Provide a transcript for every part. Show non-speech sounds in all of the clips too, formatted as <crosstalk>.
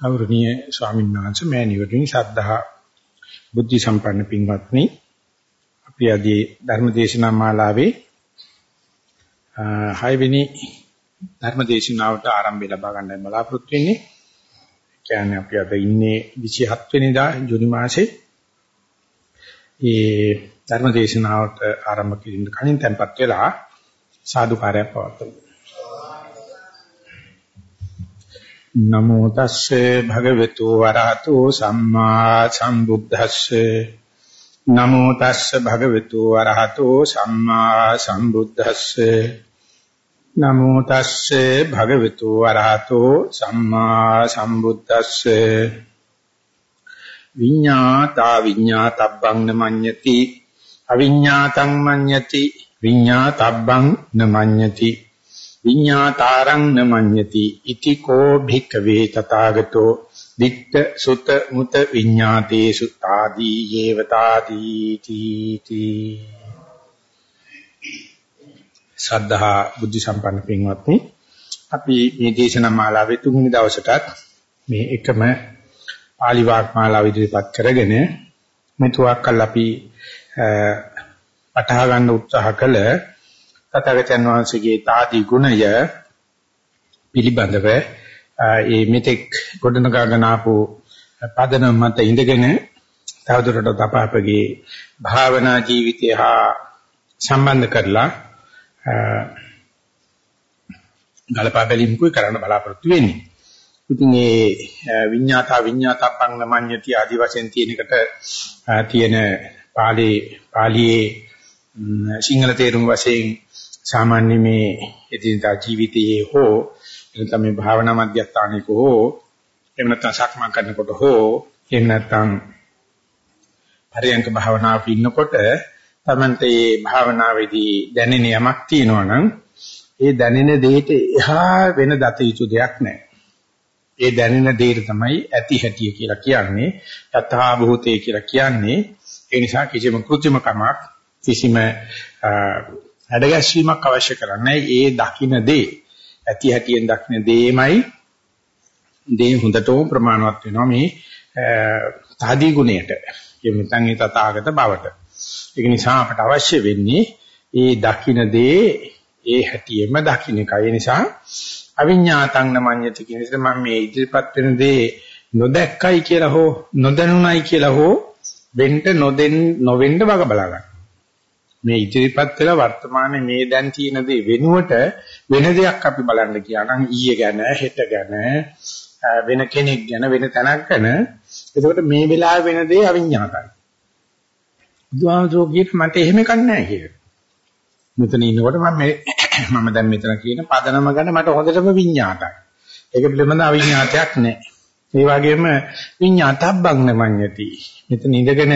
ගෞරවනීය ස්වාමීන් වහන්සේ මෑණිවරණි සද්ධා බුද්ධ සම්පන්න පින්වත්නි අපි අදී ධර්ම දේශනා මාලාවේ හයවෙනි ධර්ම දේශනාවට ආරම්භය ලබා ගන්නයි බලාපොරොත්තු වෙන්නේ. කියන්නේ අපි අද ඉන්නේ 27 වෙනිදා ජූනි මාසේ. ඒ ධර්ම දේශනාවට ආරම්භ කිරීම කලින් tempත් වෙලා සාදුකාරයක් පවත්වමු. නමෝ තස්සේ භගවතු වරහතෝ සම්මා සම්බුද්දස්සේ. නමෝ තස්සේ භගවතු වරහතෝ සම්මා සම්බුද්දස්සේ. නමෝ තස්සේ භගවතු වරහතෝ සම්මා සම්බුද්දස්සේ. විඤ්ඤාතා විඤ්ඤාතබ්බං නමඤ්ඤති. අවිඤ්ඤාතං මඤ්ඤති. විඤ්ඤාතබ්බං නමඤ්ඤති. විඤ්ඤාතාරං නමඤ්ඤති ඉති කෝ භික්ඛවේ තථාගතෝ ditta sutta muta විඤ්ඤාතේසු ආදී යේවතාදී තීති. සද්ධා බුද්ධ සම්පන්න පින්වත්නි අපි මේ දේශනා මාලාවේ තුන්වෙනි දවසටත් මේ එකම පාලි වාග්මාලාව ඉදිරිපත් කරගෙන මෙතුආකල් අපි අටහ ගන්න උත්සාහ කළ තථාගතයන් වහන්සේගේ තාදී ගුණය පිළිබඳව ඒ මෙතෙක් ගොඩනගාගෙන ආපු පදනම මත ඉඳගෙන තවදුරටත් අපහපගේ භාවනා ජීවිතය හා සම්බන්ධ කරලා ගලපා බැලීමකුයි කරන්න බලාපොරොත්තු වෙන්නේ. ඉතින් ඒ විඤ්ඤාතා විඤ්ඤාතප්පං නමඤ්ඤති ආදි වශයෙන් තියෙන එකට තියෙන පාළි පාළියේ සිංහල තේරුම වශයෙන් සාමාන්‍ය මේ එදිනදා ජීවිතයේ හෝ එනතම මේ භාවනා මධ්‍යස්ථානික හෝ එහෙම නැත්නම් සක්මන් කරනකොට හෝ එහෙම නැත්නම් පරියන්ක භාවනාවක ඉන්නකොට තමන්ට මේ භාවනාවේදී දැනෙන යමක් තියෙනවා නම් ඒ දැනෙන දෙයට එහා වෙන දත යුතු දෙයක් නැහැ. ඒ දැනෙන දෙයට තමයි ඇති හැටිය කියලා කියන්නේ යථා භූතේ කියලා කියන්නේ ඒ නිසා කිසිම કૃත්‍රිම කමක් කිසිම හැඩගැස්වීමක් අවශ්‍ය කරන්නේ ඒ දකින්න දේ. ඇති හැටියෙන් දකින්න දේමයි. දේ හොඳටම ප්‍රමාණවත් වෙනවා මේ තාදී ගුණයට. එහෙම නැත්නම් ඒ තථාගත බවට. ඒක නිසා අපට අවශ්‍ය වෙන්නේ ඒ දකින්න දේ ඒ හැටියෙම දකින්න එකයි නිසා අවිඤ්ඤාතං නමඤ්ඤති කියන විදිහට මම මේ ඉදිරිපත් වෙන දේ නොදැක්කයි කියලා හෝ නොදැනුණයි කියලා හෝ වෙන්න නොදෙන් නොවෙන්න වග බලා ගන්න. මේ ඉදිරිපත් වෙලා වර්තමානයේ මේ දැන් තියෙන දේ වෙනුවට වෙන දෙයක් අපි බලන්න ගියා නම් ඊයේ ගැන හෙට ගැන වෙන කෙනෙක් ගැන වෙන තැනක් ගැන එතකොට මේ වෙලාවේ වෙන දේ අවිඤ්ඤාතයි. බුදුහාමුදුරුවෝ කියත් මට එහෙම එකක් නැහැ කියලා. මෙතන ඉන්නකොට මම මේ <coughs> මම දැන් මෙතන කියන පදනම ගැන මට හොඳටම විඤ්ඤාතයි. ඒක පිළිබඳ අවිඤ්ඤාතයක් නැහැ. ඒ වගේම විඤ්ඤාතබ්බං නමඤ්ඤති. මෙතන ඉඳගෙන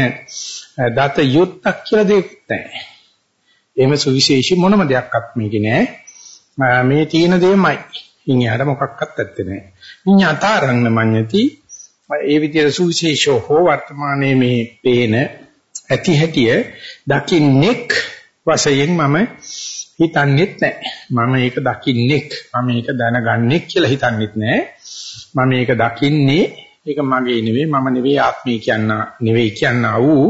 දත යුත්තක් කියලා දෙයක් නැහැ. එහෙම සුවිශේෂී මොනම දෙයක්වත් මේකේ නෑ. මේ තියෙන දෙයමයි. ඉන් එහාට මොකක්වත් ඇත්තේ නෑ. විඤ්ඤාතාරං මඤ්ඤති ඒ විදිහට සුවිශේෂෝ හෝ වර්තමානයේ මේ පේන ඇති හැටිය දකින්නෙක් වශයෙන් මම හිතන්නේත් නැහැ. මම මේක දකින්නෙක්, මම මේක දැනගන්නෙක් කියලා හිතන්නේත් නැහැ. මම මේක දකින්නේ ඒක මගේ නෙවෙයි, මම නෙවෙයි ආත්මය කියන්න නෙවෙයි කියනා වූ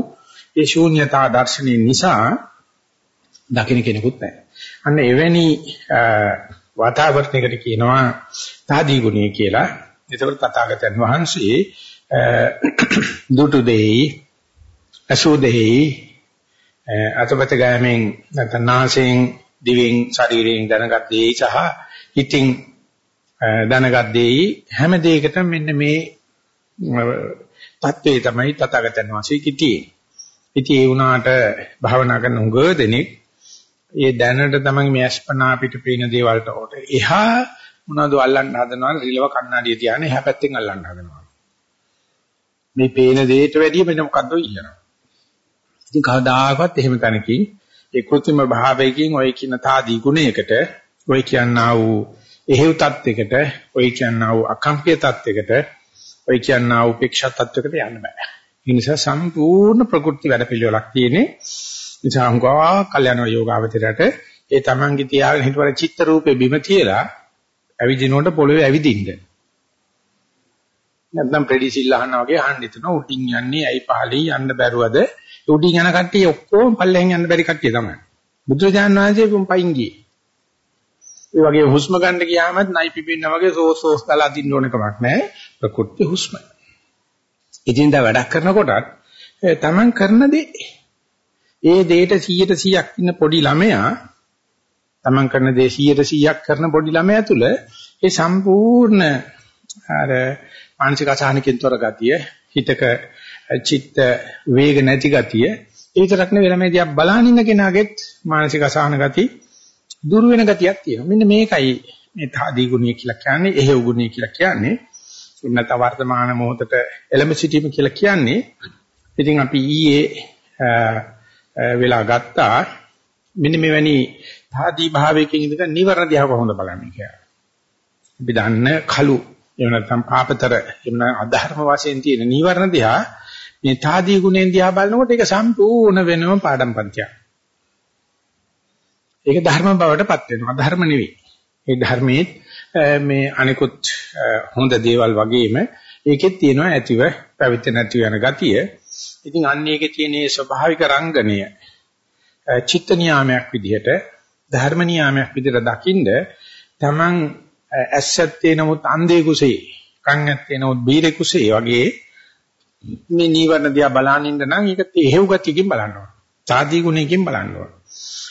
ඒ ශූන්‍යතා දර්ශනය නිසා දකින්න කෙනෙකුත් නැහැ. අන්න එවැනි වාතාවරණයකට කියනවා තාදී ගුණය කියලා. ඒතකොට තථාගතයන් වහන්සේ දුටු දෙයි අසු දෙයි අතපත ගෑමෙන් නැත්නම් නාසයෙන් දිවෙන් ශරීරයෙන් දැනගත් දෙයි සහ හිතින් දැනගත් දෙයි හැම දෙයකටම මෙන්න මේ தત્වේ තමයි තථාගතයන් වහන්සේ කිතියේ. ඉතින් ඒ වුණාට භාවනා කරන උග දෙනෙක් ඒ දැනට තමයි මේ අස්පනා පිට පේන දේවල්ට කොට එහා මොනවද අල්ලන්න හදනවා? රිලව කණ්ණාඩිය තියාන එහා පැත්තෙන් අල්ලන්න හදනවා. මේ පේන දෙයට වැඩිය වෙන මොකද්ද ඉල්ලනවා ඉතින් කවදාකවත් එහෙම තැනකින් ඒ કૃත්‍රිම භාවයකින් ඔය කියන තාදී ගුණයකට ඔය කියනා වූ එහෙව් තත්යකට ඔය කියනා වූ අකම්පිය තත්යකට ඔය කියනා වූ උපේක්ෂා තත්යකට යන්න බෑ. ඒ නිසා සම්පූර්ණ ප්‍රකෘති වැඩ පිළිවෙලක් තියෙන්නේ නිසා හුඟා කල්යන යෝගාවචරයට ඒ තමන්ගේ තියාගෙන හිටවල චිත්ත රූපේ බිම තියලා ඇවිදිනකොට පොළවේ ඇවිදින්න. නැත්නම් ප්‍රෙඩිසිල් අහනවා වගේ අහන්න හිතනවා. උඩින් යන්නේ ඇයි පහලින් යන්න බැරුවද? උඩින් යන කට්ටිය ඔක්කොම පල්ලෙන් යන්න බැරි කට්ටිය තමයි. බුදුරජාණන් වහන්සේ පයින් ගියේ. ඒ වගේ හුස්ම ගන්න ගියාමත් නයි පිපින්න වගේ සෝස් සෝස් දාලා අදින්න ඕන කමක් නැහැ. ප්‍රකෘති හුස්ම ඉතින් දා වැඩක් කරනකොටත් තමන් කරන දේ ඒ දෙයට 100ට 100ක් ඉන්න පොඩි ළමයා තමන් කරන දේ 100ට 100ක් කරන පොඩි ළමයා තුල ඒ සම්පූර්ණ අර මානසික අසහනකින් තොර ගතිය හිතක චිත්ත වේග නැති ගතිය ඒ විතරක් නෙවෙයි ළමයි දිහා බලන ඉන්න කෙනාගෙත් මානසික අසහන ගති දුර වෙන ගතියක් තියෙනවා. මෙන්න මේකයි මේ තාදී ගුණය කියලා කියන්නේ එහෙව් ගුණය කියලා කියන්නේ. නැත්නම් වර්තමාන මොහොතට එළඹ සිටීම කියලා කියන්නේ. ඉතින් අපි ඊයේ වෙලා ගත්තා මෙන්න මෙවැනි තාදී භාවයකින් ඉඳලා නිවර්ණ දිහා කොහොමද බලන්නේ කියලා අපි දන්න කලු එහෙම නැත්නම් පාපතර එහෙම අධර්ම වශයෙන් තියෙන නීවරණ දිහා මේ තාදී ගුණෙන් දිහා බලනකොට ඒක සම්පූර්ණ වෙනම පාඩම් පන්තියක්. ඒක ධර්ම බවටපත් වෙනවා. ධර්ම නෙවෙයි. ඒ ධර්මයේ මේ අනිකුත් හොඳ දේවල් වගේම ඒකෙත් තියෙනවා ඇතිව පැවිදි නැති වෙන ගතිය. ඉතින් අන්න ඒකේ තියෙන ස්වභාවික රංගනය චිත්ත නියාමයක් විදිහට ධර්ම නියාමයක් විදිහට දකින්ද තමන් ඇස්සත්තේ නමුත් අන්ධේ කුසේ කන් ඇත්තේ නමුත් බීරේ කුසේ වගේ මේ නීවරණ දිහා බලන ඉන්න නම් ඒක තේහෙව් ගතියකින් බලන්න ඕන. සාදී ගුණයකින් බලන්න ඕන.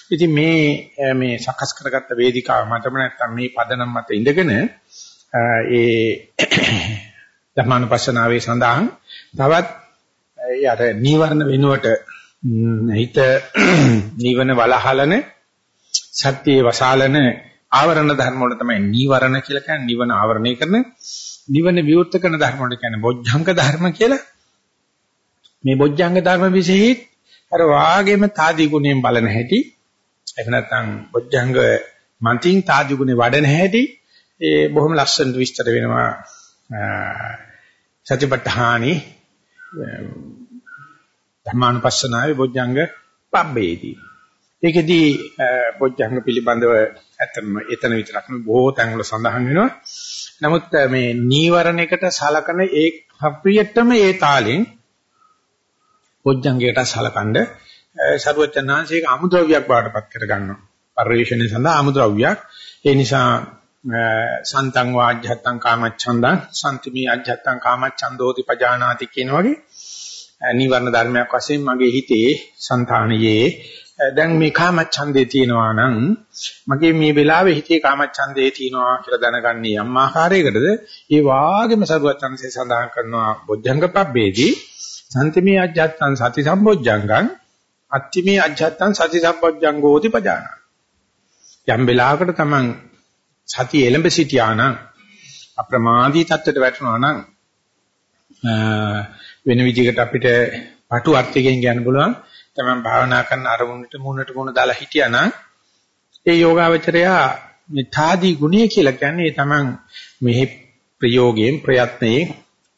ඉතින් මේ මේ සකස් කරගත්ත වේදිකාව මතම නැත්තම් මේ පදනම් මත ඉඳගෙන ඒ <coughs> ධර්මානුපස්සනාවේ සඳහන් තවත් අර නීවරණ වෙනුවට හිත <clears throat> නීවන වලහලන සත්‍යයේ වසාලන ආවරණ ධර්ම වල තමයි නීවරණ කියලා කියන්නේ නිවන ආවරණය කරන නිවන විවෘත කරන ධර්ම වල කියන්නේ බොජ්ජංග ධර්ම කියලා. මේ බොජ්ජංග ධර්ම විශේෂිත අර වාගේම තාදී ගුණයෙන් බලන හැටි එහෙම නැත්නම් බොජ්ජංග මන්තිං තාදී ගුණේ වඩන හැටි ඒ බොහොම ලස්සනට විස්තර වෙනවා සතිපට්ඨානි ධර්මානුපස්සනාවේ බොජ්ජංග පබ්බේදී ඒකෙදී බොජ්ජංග පිළිබඳව ඇත්තම එතන විතරක් නෙවෙයි බොහෝ තැන්වල සඳහන් වෙනවා. නමුත් මේ නීවරණයකට සලකන ඒ අප්‍රියටම ඒ තාලෙන් බොජ්ජංගයට සලකනද සරුවචනාංශයක අමුද්‍රව්‍යයක් බාටපත් කර ගන්නවා. පරිශ්‍රණය සඳහා අමුද්‍රව්‍යයක්. ඒ නිසා සන්තං වාජ්ජත්තං කාමච්ඡන්දං සම්තිමි අජ්ජත්තං කාමච්ඡන්දෝති පජානාති කියන වගේ නිවර්ණ ධර්මයක් වශයෙන් මගේ හිතේ సంతානයේ දැන් මේ කාමච්ඡන්දේ තියෙනවා නම් මගේ මේ වෙලාවේ හිතේ කාමච්ඡන්දේ තියෙනවා කියලා දැනගන්නේ යම් ආකාරයකටද? ඒ වාගේම සරුවචන්සේ සඳහන් කරනවා බොජ්ජංග පබ්බේදී සම්තිමේ අජ්ජත්තං සති සම්බොජ්ජංගං අත්තිමේ අජ්ජත්තං සති සම්බොජ්ජංගෝති පජාන යම් වෙලාවකට තමන් සති එළඹ සිටියා නම් අප්‍රමාදී තත්ත්වයට වැටෙනවා නම් වෙන විදිහකට අපිට පටු අර්ථයෙන් කියන්න පුළුවන්. තමන් භාවනා කරන අරමුණට මුණට මුණ දාලා හිටියානම් ඒ යෝගාවචරයා මේ තාදී ගුණය කියලා කියන්නේ තමන් මෙහි ප්‍රයෝගයෙන් ප්‍රයත්නයෙන්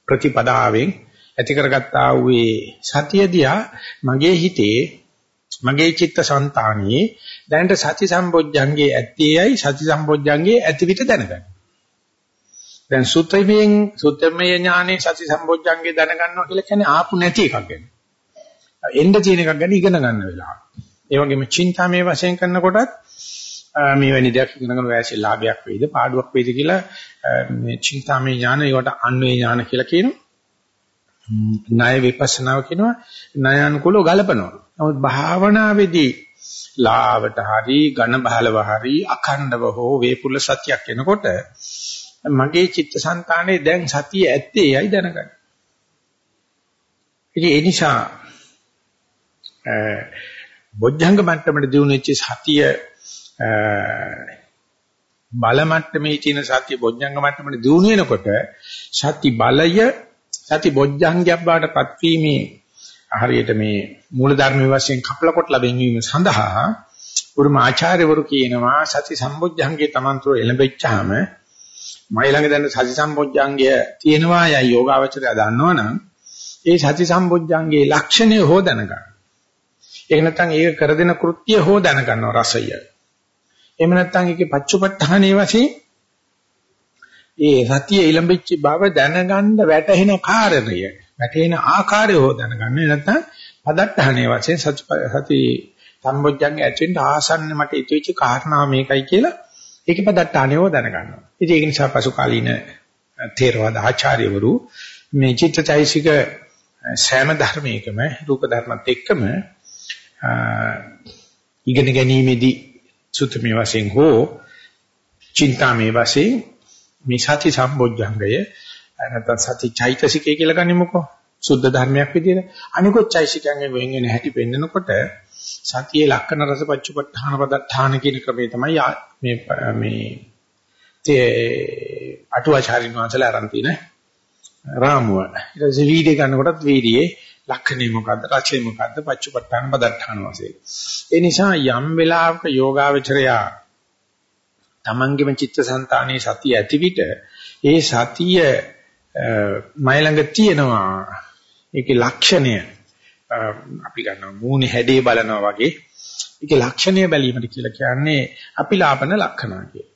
ප්‍රතිපදාවෙන් ඇති කරගත්තා වූ සතියදියා මගේ හිතේ මගේ චිත්ත સંතානියේ දැනට සති සම්බොජ්ජංගේ ඇත්තේයි සති සම්බොජ්ජංගේ ඇතිවිත දැනගන්න. දැන් සුත්‍රයෙන් සුත්‍රමය ඥානේ සති සම්බොජ්ජංගේ දැනගන්නවා කියලා කියන්නේ ආපු නැති එකක් ගැන. එන්න තියෙන එකක් ගැන ඉගෙන ගන්න වෙලාව. ඒ වගේම චින්තාමේ වශයෙන් කරනකොටත් මේ වැනි දෙයක් ඉගෙන ගන්න වැසි ලාභයක් වෙයිද පාඩුවක් වෙයිද කියලා මේ චින්තාමේ ඥාන ඒවට අන්වේ ඥාන කියලා කියනවා. ණය විපස්සනාව කියනවා ණයානුකූලව ගලපනවා. නමුත් භාවනාවේදී ලාවට හරි ඝන බහලව හරි අඛණ්ඩව හෝ වේපුල සත්‍යයක් එනකොට මගේ චිත්තසංතානයේ දැන් සතිය ඇත්තේයි දැනගන්න. ඉතින් ඒ නිසා බොජ්ජංග මට්ටමට දිනු වෙච්ච සතිය බල මට්ටමේ තියෙන සතිය බොජ්ජංග මට්ටමට දිනු වෙනකොට සති බලය සති බොජ්ජංගයක් බාටපත් වීමේ හරියට මේ මූල ධර්ම වශයෙන් කපල කොට ලැබෙනවීම සඳහා උරුම ආචාර්යවරු කියනවා සති සම්බොජ්ජංගේ Tamanතර එළඹෙච්චාම මයි ළඟ දැන් සති සම්බොජ්ජංගය තියෙනවා යයි යෝගාවචරය දන්නවනම් ඒ සති සම්බොජ්ජංගේ ලක්ෂණය හෝ දැනගන්න. ඒක නැත්නම් ඒක කර දෙන කෘත්‍ය හෝ දැනගන්නවා රසය. එහෙම නැත්නම් ඒකේ පච්චුපට්ඨානේ වශයෙන් ඒ සතිය ඉලඹිච්ච බව දැනගන්න වැටහෙන කාරණය වැටෙන ආකාරය හෝ දැනගන්න නැත්නම් පදට්ටහනේ වශයෙන් සති සති සම්බොජ්ජංගේ ඇතුළෙන් ආසන්න මට ඉතුවිච්ච කාරණා මේකයි කියලා ඒකේ පදට්ටහනේ හෝ දැනගන්නවා. ඉතින් ඒක නිසා පසු කාලීන තේරවාද ආචාර්යවරු මේ චිත්තචෛසික සෑම ධර්මයකම රූප ධර්මත් එක්කම ඉගෙන ගැනීමේදී සුත්තමේ වශයෙන් හෝ චින්තාමේ වශයෙන් මේ සති සම්බොජ්ජංගය නැත්නම් සති චෛතසිකය කියලා ගනිමුකෝ සුද්ධ ධර්මයක් විදියට අනිකොත් චෛතසිකයන්ගෙන් වෙන් වෙන හැටි පෙන්නකොට සතියේ ලක්කන රසපච්චපට්ඨාන පදත්තාන කියන ක්‍රමය තමයි මේ මේ තේ අටුවාචාරින් වහන්සේලා ආරම්භ තියෙන රාමුව. ඊට පස්සේ වීඩියෝ ගන්නකොටත් වීඩියේ ලක්ෂණේ මොකද්ද රචේ මොකද්ද පච්චපට්ඨාන පදත්තාන වශයෙන්. ඒ නිසා යම් වෙලාවක යෝගාවචරයා තමන්ගේම චිත්තසංතානයේ සතිය ඇති විට ඒ සතිය මයි ළඟ තියෙනවා ඒකේ ලක්ෂණය අපි ගන්නවා මූණේ හැඩේ බලනවා වගේ ඒකේ ලක්ෂණය බැලීමට කියලා කියන්නේ අපිලාපන ලක්ෂණ කියලා.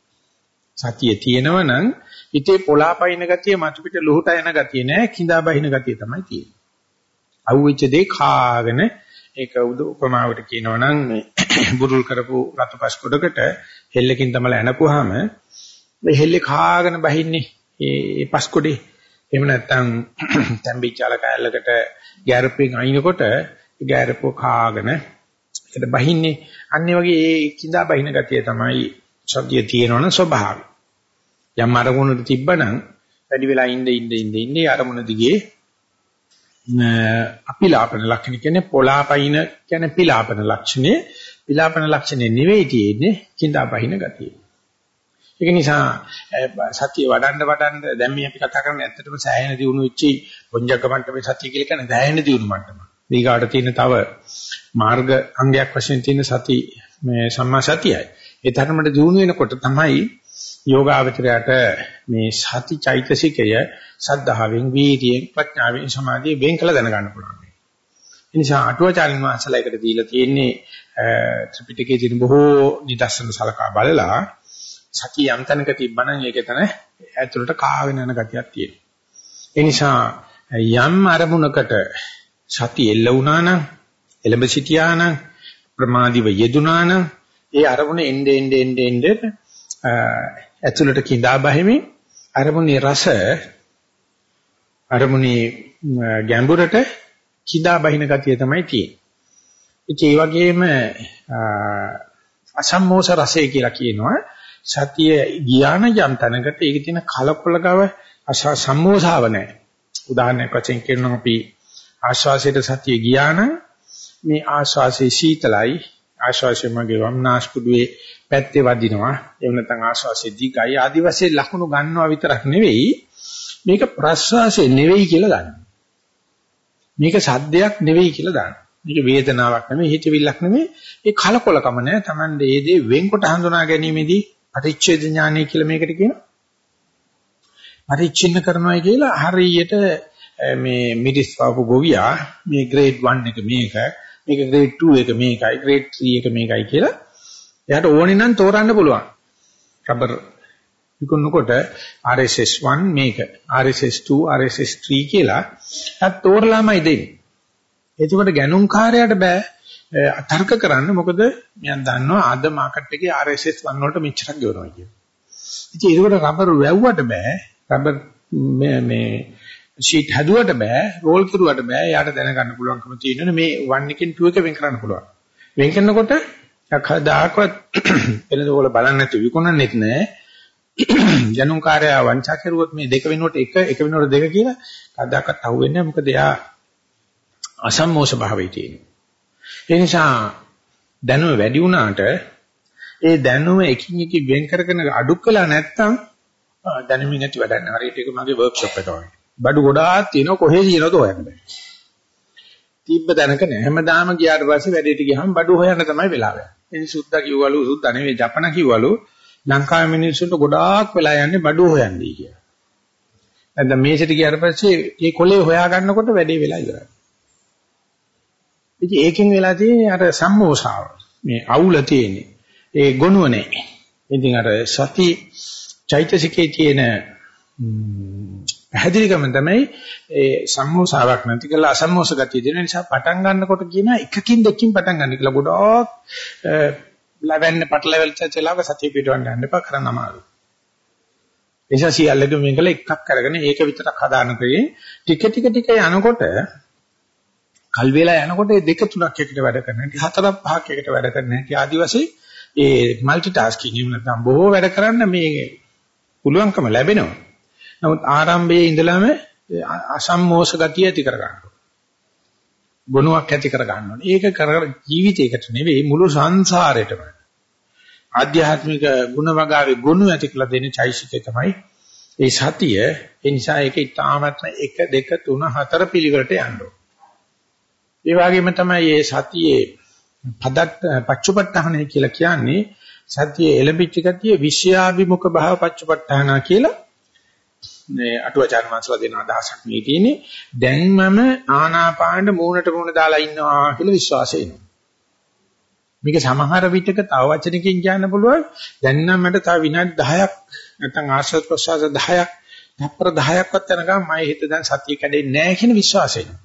සතිය තියෙනවා නම් හිතේ පොලාපයින් ගතිය මතු පිට ලුහුට යන ගතිය නෑ කිඳා බහින ගතිය තමයි තියෙන්නේ. අවුච්ච දේ කාගෙන ඒක උපමාවට කියනවා නම් මේ <coughs> බුරුල් කරපු රතුපස් කොටකට හෙල්ලකින් තමයි ඇනපුවාම මේ හෙල්ලේ කාගෙන බහින්නේ ඒ පස් කොටේ එහෙම නැත්නම් <clears throat> තැම්බිච්චාල කැලලකට ගැරපෙන් අයින්කොට ගැරපෝ කාගෙන ඒකට බහින්නේ. අන්නේ වගේ ඒ කිඳා බහින ගතිය තමයි සතිය තියෙනවන ස්වභාවය. යම් අරමුණක තිබ්බනම් වැඩි වෙලා ඉඳ ඉඳ ඉඳ ඉන්නේ අරමුණ දිගේ අපිලාපන ලක්ෂණ කියන්නේ පොලාපයින කියන්නේ පිලාපන ලක්ෂණේ පිලාපන ලක්ෂණේ නෙවෙයි තියෙන්නේ කිඳා බහින ගතිය. ඒක නිසා සතිය වඩන්න වඩන්න දැන් මේ අපි කතා කරන්නේ ඇත්තටම සෑහෙන දියුණු වෙච්චි පොඤ්ජක මට්ටමේ සතිය කියලා කියන්නේ දැහැෙන දියුණු මට්ටම. ඊගාට තියෙන තව මාර්ග අංගයක් වශයෙන් තියෙන සති මේ සම්මා සතියයි. ඒ තරමට දියුණු වෙනකොට තමයි යෝගාවචරයට මේ සති චෛතසිකය සද්ධාවෙන් වීර්යයෙන් ප්‍රඥාවෙන් සමාධියෙන් වෙන් කළ දැනගන්න පුළුවන්. ඒ නිසා අටුවාචාරින් වහන්සේලා එකට දීලා තියෙන්නේ ත්‍රිපිටකයේ තියෙන බොහෝ නිදර්ශන සලකා බලලා සතිය යම් තැනක තිබ්බනම් ඒක එතන ඇතුළට කාගෙන යන ගතියක් තියෙනවා. ඒ නිසා යම් අරමුණකට සතිය එල්ල වුණා නම් එළඹ සිටියා නම් ප්‍රමාදිව යෙදුනා නම් ඒ අරමුණ එnde ende ende ende ඇතුළට කිඳා බහිමින් අරමුණේ රස අරමුණේ ගැඹුරට කිඳා බහින ගතිය තමයි තියෙන්නේ. ඒ වගේම අසම්මෝස රසය කියලා කියනවා සතිය ගියාන යම් තැනකට ඒකේ තියෙන කලකොල ගව සම්මෝසාව නැහැ. උදාහරණයක් වශයෙන් කියනවා අපි ආශ්වාසයට සතිය ගියාන මේ ආශ්වාසයේ සීතලයි ආශ්වාසයේ මගේ වම්නාස්පුඩුවේ පැත්තේ වදිනවා. එහෙම නැත්නම් ආශ්වාසයේ දිගයි ආදි වශයෙන් ලකුණු ගන්නවා විතරක් නෙවෙයි මේක ප්‍රශ්වාසය නෙවෙයි කියලා ගන්න. මේක සද්දයක් නෙවෙයි කියලා දාන්න. මේක වේදනාවක් නෙවෙයි හිතවිල්ලක් නෙවෙයි ඒ කලකොලකම නෑ. Tamande ඒ දේ වෙන්කොට හඳුනා ගැනීමේදී පරිච්ඡේද ඥානය කියලා මේකට කියනවා. පරිච්ඡින්න කරනවා කියලා හරියට මේ මිරිස් පාපු ගොවියා මේ ග්‍රේඩ් 1 එක මේක මේක ග්‍රේඩ් 2 එක මේකයි ග්‍රේඩ් 3 එක මේකයි කියලා එයාට ඕනේ නම් තෝරන්න පුළුවන්. රබර් විකුණනකොට RSS 1 මේක RSS 2 RSS 3 කියලා ඒත් තෝරලාමයි දෙන්නේ. එතකොට ගැනුම් කාර්යයට බෑ තර්ක කරන්න මොකද මම දන්නවා අද මාකට් එකේ RSS 1 වලට මෙච්චරක් ගෙවනවා කියන. ඉතින් ඒකට රබර් වැව්වට බෑ රබර් මේ මේ ෂීට් හදුවට බෑ රෝල් කරුවට බෑ යාට දැනගන්න පුළුවන්කම තියෙනනේ මේ 1 එකෙන් 2 එක වෙන් කරන්න පුළුවන්. වෙන් කරනකොට කවදාකවත් එළදෝල <clears throat> බලන්න නැතුව විකුණන්නෙත් නෑ. <clears throat> ජනුන් කාර්යය වංචා කරුවොත් මේ දෙක වෙනුවට එක එක වෙනුවට දෙක කියලා කවදාකවත් අහුවෙන්නේ නැහැ මොකද එයා අසම්මෝෂ භාවයේ තියෙනවා. ඒ නිසා දැනුම වැඩි වුණාට ඒ දැනුම එකින් එක වෙන් කරගෙන අඩු කළා නැත්නම් දැනුමින් නැති වැඩක් නෑ. හරියට ඒක මගේ වර්ක්ෂොප් එක වගේ. බඩු ගොඩාක් තියෙනවා කොහේ තියෙනවද හොයන්න බෑ. තිබ්බ දැනක නෑ. හැමදාම ගියාට පස්සේ වැඩේට ගියාම බඩු හොයන්න තමයි වෙලාව යන්නේ. ඉතින් සුද්දා කිව්වලු සුද්දා නෙවෙයි ජපන කිව්වලු ලංකාවේ මිනිස්සුන්ට ගොඩාක් වෙලා යන්නේ බඩු හොයන්නේ කියලා. නැත්නම් මේසෙට ගියාට පස්සේ මේ කොලේ හොයා ගන්නකොට වැඩේ වෙලා ඉවරයි. ඉතින් ඒකෙන් වෙලා තියෙන්නේ අර සම්මෝසාව. මේ අවුල තියෙන්නේ. ඒ ගොනුව නැහැ. ඉතින් අර සති චෛතසිකයේ තියෙන පැහැදිලිකම තමයි ඒ සම්මෝසාවක් නැති කරලා අසම්මෝස ගතිය දෙන නිසා පටන් ගන්නකොට කියන එකකින් දෙකකින් පටන් ගන්න කියලා ගොඩක් ලැබෙන්න පටලැවිච්ච චලාව සතිය පිටවන්න යන්න එපා කරන්න අමාරුයි. නිසා සියල්ලකම මේකල එකක් අරගෙන ඒක විතරක් හදාන කරේ ටික ටික ටික යනකොට කල් වේලා යනකොට මේ දෙක තුනක් එකට වැඩ කරන හැටි හතරක් පහක් එකට වැඩ කරන හැටි ආදිවාසී ඒ মালටි ටාස්කින් එහෙම නැත්නම් බොහෝ වැඩ කරන්න මේ පුළුවන්කම ලැබෙනවා. නමුත් ආරම්භයේ ඉඳලම අසම්මෝෂ ගතිය ඇති කර ගන්නවා. ගුණයක් ඇති කර ගන්නවා. ඒක කර ජීවිතයකට නෙවෙයි මුළු සංසාරෙටම. ආධ්‍යාත්මික ගුණ වගාවේ ගුණ ඇති කළ දෙන චෛසිකය තමයි ඒ සතිය. ඒ නිසා ඒක ඊටාමත්ම 1 2 3 4 පිළිවෙලට යන්න ඒ වගේම තමයි මේ සතියේ පදත් පච්චපට්ඨානය කියලා කියන්නේ සතියේ එළඹිච්ච ගතිය විෂයාභිමුඛ භාව පච්චපට්ඨාන කියලා මේ අටුවචාන් වංශලා දෙන අදහසක් මේ තියෙන්නේ. දැන් මම ආනාපාන මූණට මූණ දාලා ඉන්නවා කියලා විශ්වාසය එනවා. මේක සමහර විටක තව වචනකින් කියන්න පුළුවන්. දැන් නම් මට තව විනාඩි 10ක් නැත්නම් ආශ්‍රද ප්‍රසවාස 10ක් තප්පර 10ක්වත් යනකම් මම හිත දැන් සතිය කැඩෙන්නේ නැහැ කියන විශ්වාසය එනවා.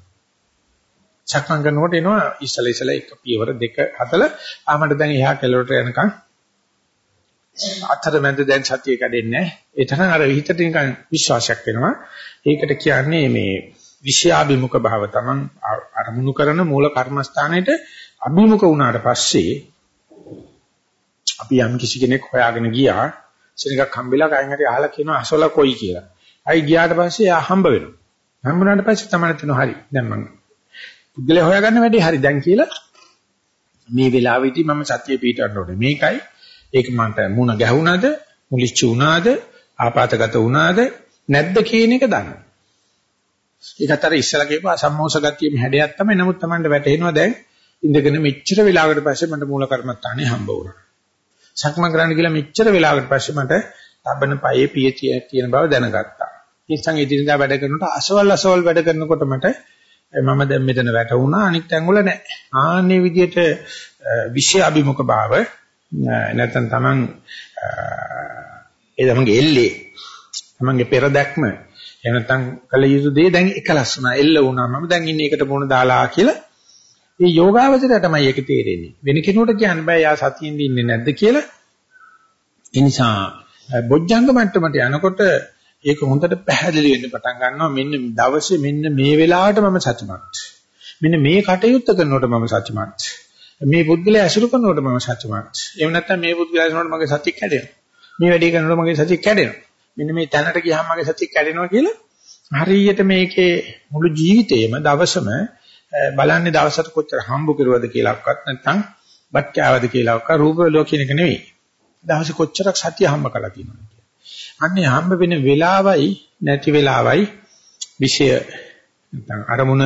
සක්මන් කරනකොට එනවා ඉස්සලා ඉස්සලා එක පියවර දෙක හතලා ආමඩ දැන් එහා කෙළවරට යනකම් අතරමැද දැන් සතිය කැඩෙන්නේ නැහැ. ඒ තරම් අර හිතට නිකන් විශ්වාසයක් වෙනවා. ඒකට කියන්නේ මේ විෂයාභිමුඛ භාව තමන් අරමුණු කරන මූල කර්මස්ථානෙට අභිමුඛ වුණාට පස්සේ අපි යම් කිසි කෙනෙක් හොයාගෙන ගියා සෙනඟක් හම්බෙලා කයින් හරි අහලා කියනවා අසල කොයි කියලා. අයි ගියාට පස්සේ ආ හම්බ වෙනවා. හම්බුනාට පස්සේ තමයි තේරෙනවා හරි. දැන් මම පුද්ගලයා හොයාගන්න වැඩේ හරි දැන් කියලා මේ වෙලාවෙදී මම සත්‍ය පිටවන්න ඕනේ. මේකයි ඒක මන්ට මුණ ගැහුණාද, මුලිච්ච වුණාද, ආපాతගත වුණාද නැද්ද කියන එක දන්න. ඒකට අර ඉස්සලා කියපු අසම්මෝස ගතියෙම හැඩයක් තමයි. නමුත් Tamanට වැටහෙනවා දැන් ඉඳගෙන මෙච්චර වෙලාවකට පස්සේ මට මූල කර්මත්තානේ හම්බ වුණා. සක්මන් කරන්න කියලා මෙච්චර වෙලාවකට පස්සේ මට තබන පයේ පිය තියෙන බව දැනගත්තා. ඉතින් ඉදිරියදා වැඩ කරනකොට අසවල් අසවල් වැඩ කරනකොට මට මම දැන් මෙතන වැටුණා. අනිත් තැන් වල නැහැ. ආන්නේ විදිහට විෂය අභිමුඛ භාව නැත්නම් Taman ඒ තමන්ගේ එල්ලේ තමන්ගේ පෙර දැක්ම. එහෙම නැත්නම් කල යුතු දේ දැන් එකලස් වුණා. එල්ල වුණා. මම දැන් ඉන්නේ එකට මොන දාලා කියලා. මේ යෝගාවචරය තමයි ඒක තේරෙන්නේ. වෙන කෙනෙකුට කියන්න බෑ යා සතියින් ඉන්නේ නැද්ද කියලා. ඒ නිසා බොජ්ජංග මට්ටමට යනකොට ඒක හොඳට පැහැදිලි වෙන්න පටන් ගන්නවා මෙන්න දවසේ මෙන්න මේ වෙලාවට මම සතුටුමත් මෙන්න මේ කටයුත්ත කරනකොට මම සතුටුමත් මේ පුද්ගලයා ඇසුරු කරනකොට මම සත්‍යමත්. එහෙම නැත්නම් මේ පුද්ගලයා ඇසුරනකොට මගේ සත්‍ය කැඩෙනවා. මේ වැඩේ කරනකොට මගේ සත්‍ය කැඩෙනවා. මෙන්න මේ තැනට ගියාම මගේ සත්‍ය කැඩෙනවා කියලා හරියට මේකේ මුළු ජීවිතේම දවසම බලන්නේ දවසට කොච්චර හම්බ කරුවද කියලාක්වත් නැත්නම් බක්කෑවද කියලාක්වත් රූප ලෝකින එක නෙවෙයි. දවසේ කොච්චරක් සත්‍ය හම්බ කළා කියනවා. අන්නේ හම්බ වෙන වෙලාවයි නැති වෙලාවයි විෂය නැත්නම් අරමුණ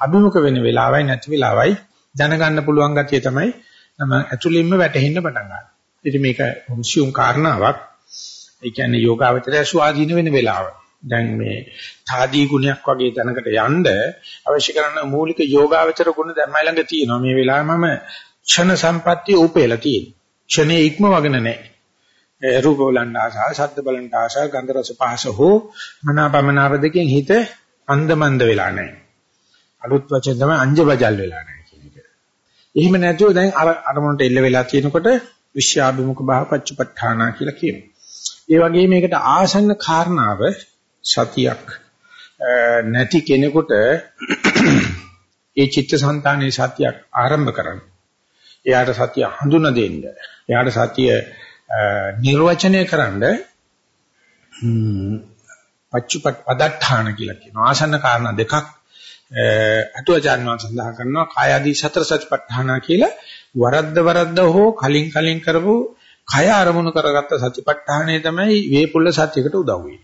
අභිමුඛ වෙන වෙලාවයි නැති වෙලාවයි දැනගන්න පුළුවන් ගතිය තමයි තම ඇතුළින්ම වැටහෙන්න පටන් ගන්නවා. ඉතින් මේක මුසියුම් කාරණාවක්. ඒ කියන්නේ යෝගාවචරය ස්වාධීන වෙන වෙලාව. දැන් මේ තාදී ගුණයක් වගේ තැනකට යන්න අවශ්‍ය කරන මූලික යෝගාවචර ගුණ දැන් මයි ළඟ තියෙනවා. මේ වෙලාවේ මම ක්ෂණ සම්පත්තිය උපේලා තියෙනවා. ක්ෂණේ ඉක්ම වගන නැහැ. රූප බලන්න ආසාව, ශබ්ද බලන්න ආසාව, ගන්ධ රස පහස හෝ මනාපමනාව දෙකෙන් හිත අන්දමන්ද වෙලා නැහැ. අලුත් වචන තමයි අංජබජල් වෙලා නැහැ. එහෙම නැතුව දැන් අර අරමුණට එල්ල වෙලා තියෙනකොට විශ්යාභිමුඛ භාව පච්චපට්ඨානා කියලා කියනවා. ඒ වගේම මේකට ආසන්න කාරණාව සතියක් නැති කෙනෙකුට <clears throat> ඒ චිත්තසංතානයේ සතියක් ආරම්භ කරන්න. එයාට සතිය හඳුන දෙන්න. එයාට සතිය නිර්වචනය කරන්න පච්චපට් පදට්ඨාන කියලා කියනවා. ආසන්න කාරණා දෙකක් අටුවචාන් වහන්සේ සඳහන් කරනවා කාය ආදී සතර සතිපට්ඨාන කියලා වරද්ද වරද්ද හෝ කලින් කලින් කරපු කය අරමුණු කරගත්ත සතිපට්ඨානය තමයි වේපුල්ල සතියකට උදව් වෙන්නේ.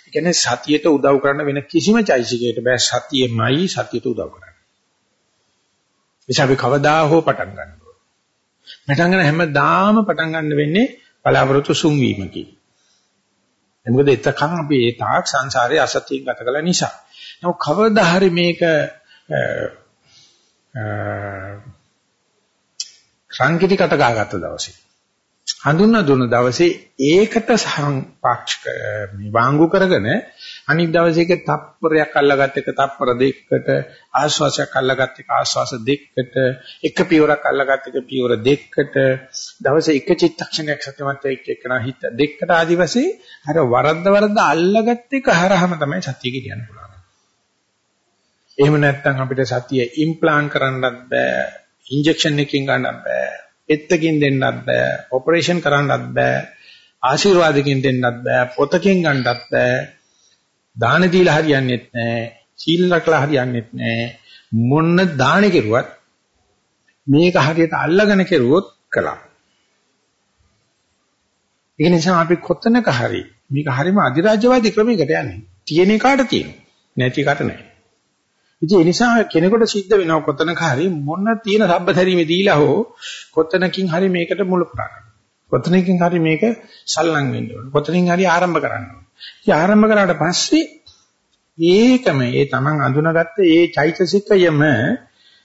ඒ කියන්නේ සතියට උදව් කරන්න වෙන කිසිම චෛසිකයකට බෑ සතියෙමයි සතියට උදව් කරන්නේ. එනිසා අපි කවදා හෝ පටන් ගන්නවා. පටන් ගන්න හැමදාම පටන් ගන්න වෙන්නේ බලාපොරොත්තු සුන් වීමකින්. මොකද එතකන් අපි ඒ තාක් සංසාරයේ අසතියෙන් ගත කළ නිසා. නමුත් කවදා හරි මේක සංකීටි කට ගාගත්ත දවසේ හඳුන්වා දුන්න දවසේ ඒකට පාක්ෂික මේ වාංගු කරගෙන අනිත් දවසේ එක තප්පරයක් අල්ලගත් එක තප්පර දෙකකට ආශ්වාසයක් අල්ලගත් එක ආශ්වාස දෙකකට එක පියවරක් අල්ලගත් එක පියවර දෙකකට දවසේ එක චිත්තක්ෂණයක් සත්‍යමත් වෙච්ච එක හිත දෙකකට ආදි වශයෙන් අර වරද්ද වරද්ද අල්ලගත් එක හරහම තමයි සත්‍ය කියන්න පුළුවන්. එහෙම නැත්නම් අපිට සතිය ඉම්ප්ලාන්ට් කරන්නත් බෑ ඉන්ජෙක්ෂන් එකකින් ගන්නත් බෑ පෙත්තකින් දෙන්නත් බෑ ඔපරේෂන් කරන්නත් බෑ ආශිර්වාදකින් දෙන්නත් බෑ පොතකින් ගන්නත් බෑ දාන දීලා හරියන්නේත් නෑ සීල රැකලා හරියන්නේත් නෑ. මොන්න දාන කෙරුවත් මේක හරියට අල්ලගෙන කෙරුවොත් කලක් ඒ නිසා අපි කොතනක හරි මේක හරිම අධිරාජ්‍යවාදී ක්‍රමයකට යන්නේ. තියෙන එකට තියෙනවා. නැති එකට නැහැ ඉතින් ඒ නිසා කෙනෙකුට සිද්ධ වෙනවා කොතනක හරි මොන තියෙන සබ්බතරීමේ දීලා හෝ කොතනකින් හරි මේකට මුල පුරා කොතනකින් හරි මේක සල්ලං වෙන්න ඕන. කොතනින් හරි ආරම්භ කරන්න ඕන. ඉතින් ආරම්භ කරාට පස්සේ ඒකම ඒ Taman අඳුනගත්ත ඒ චෛතසිකයම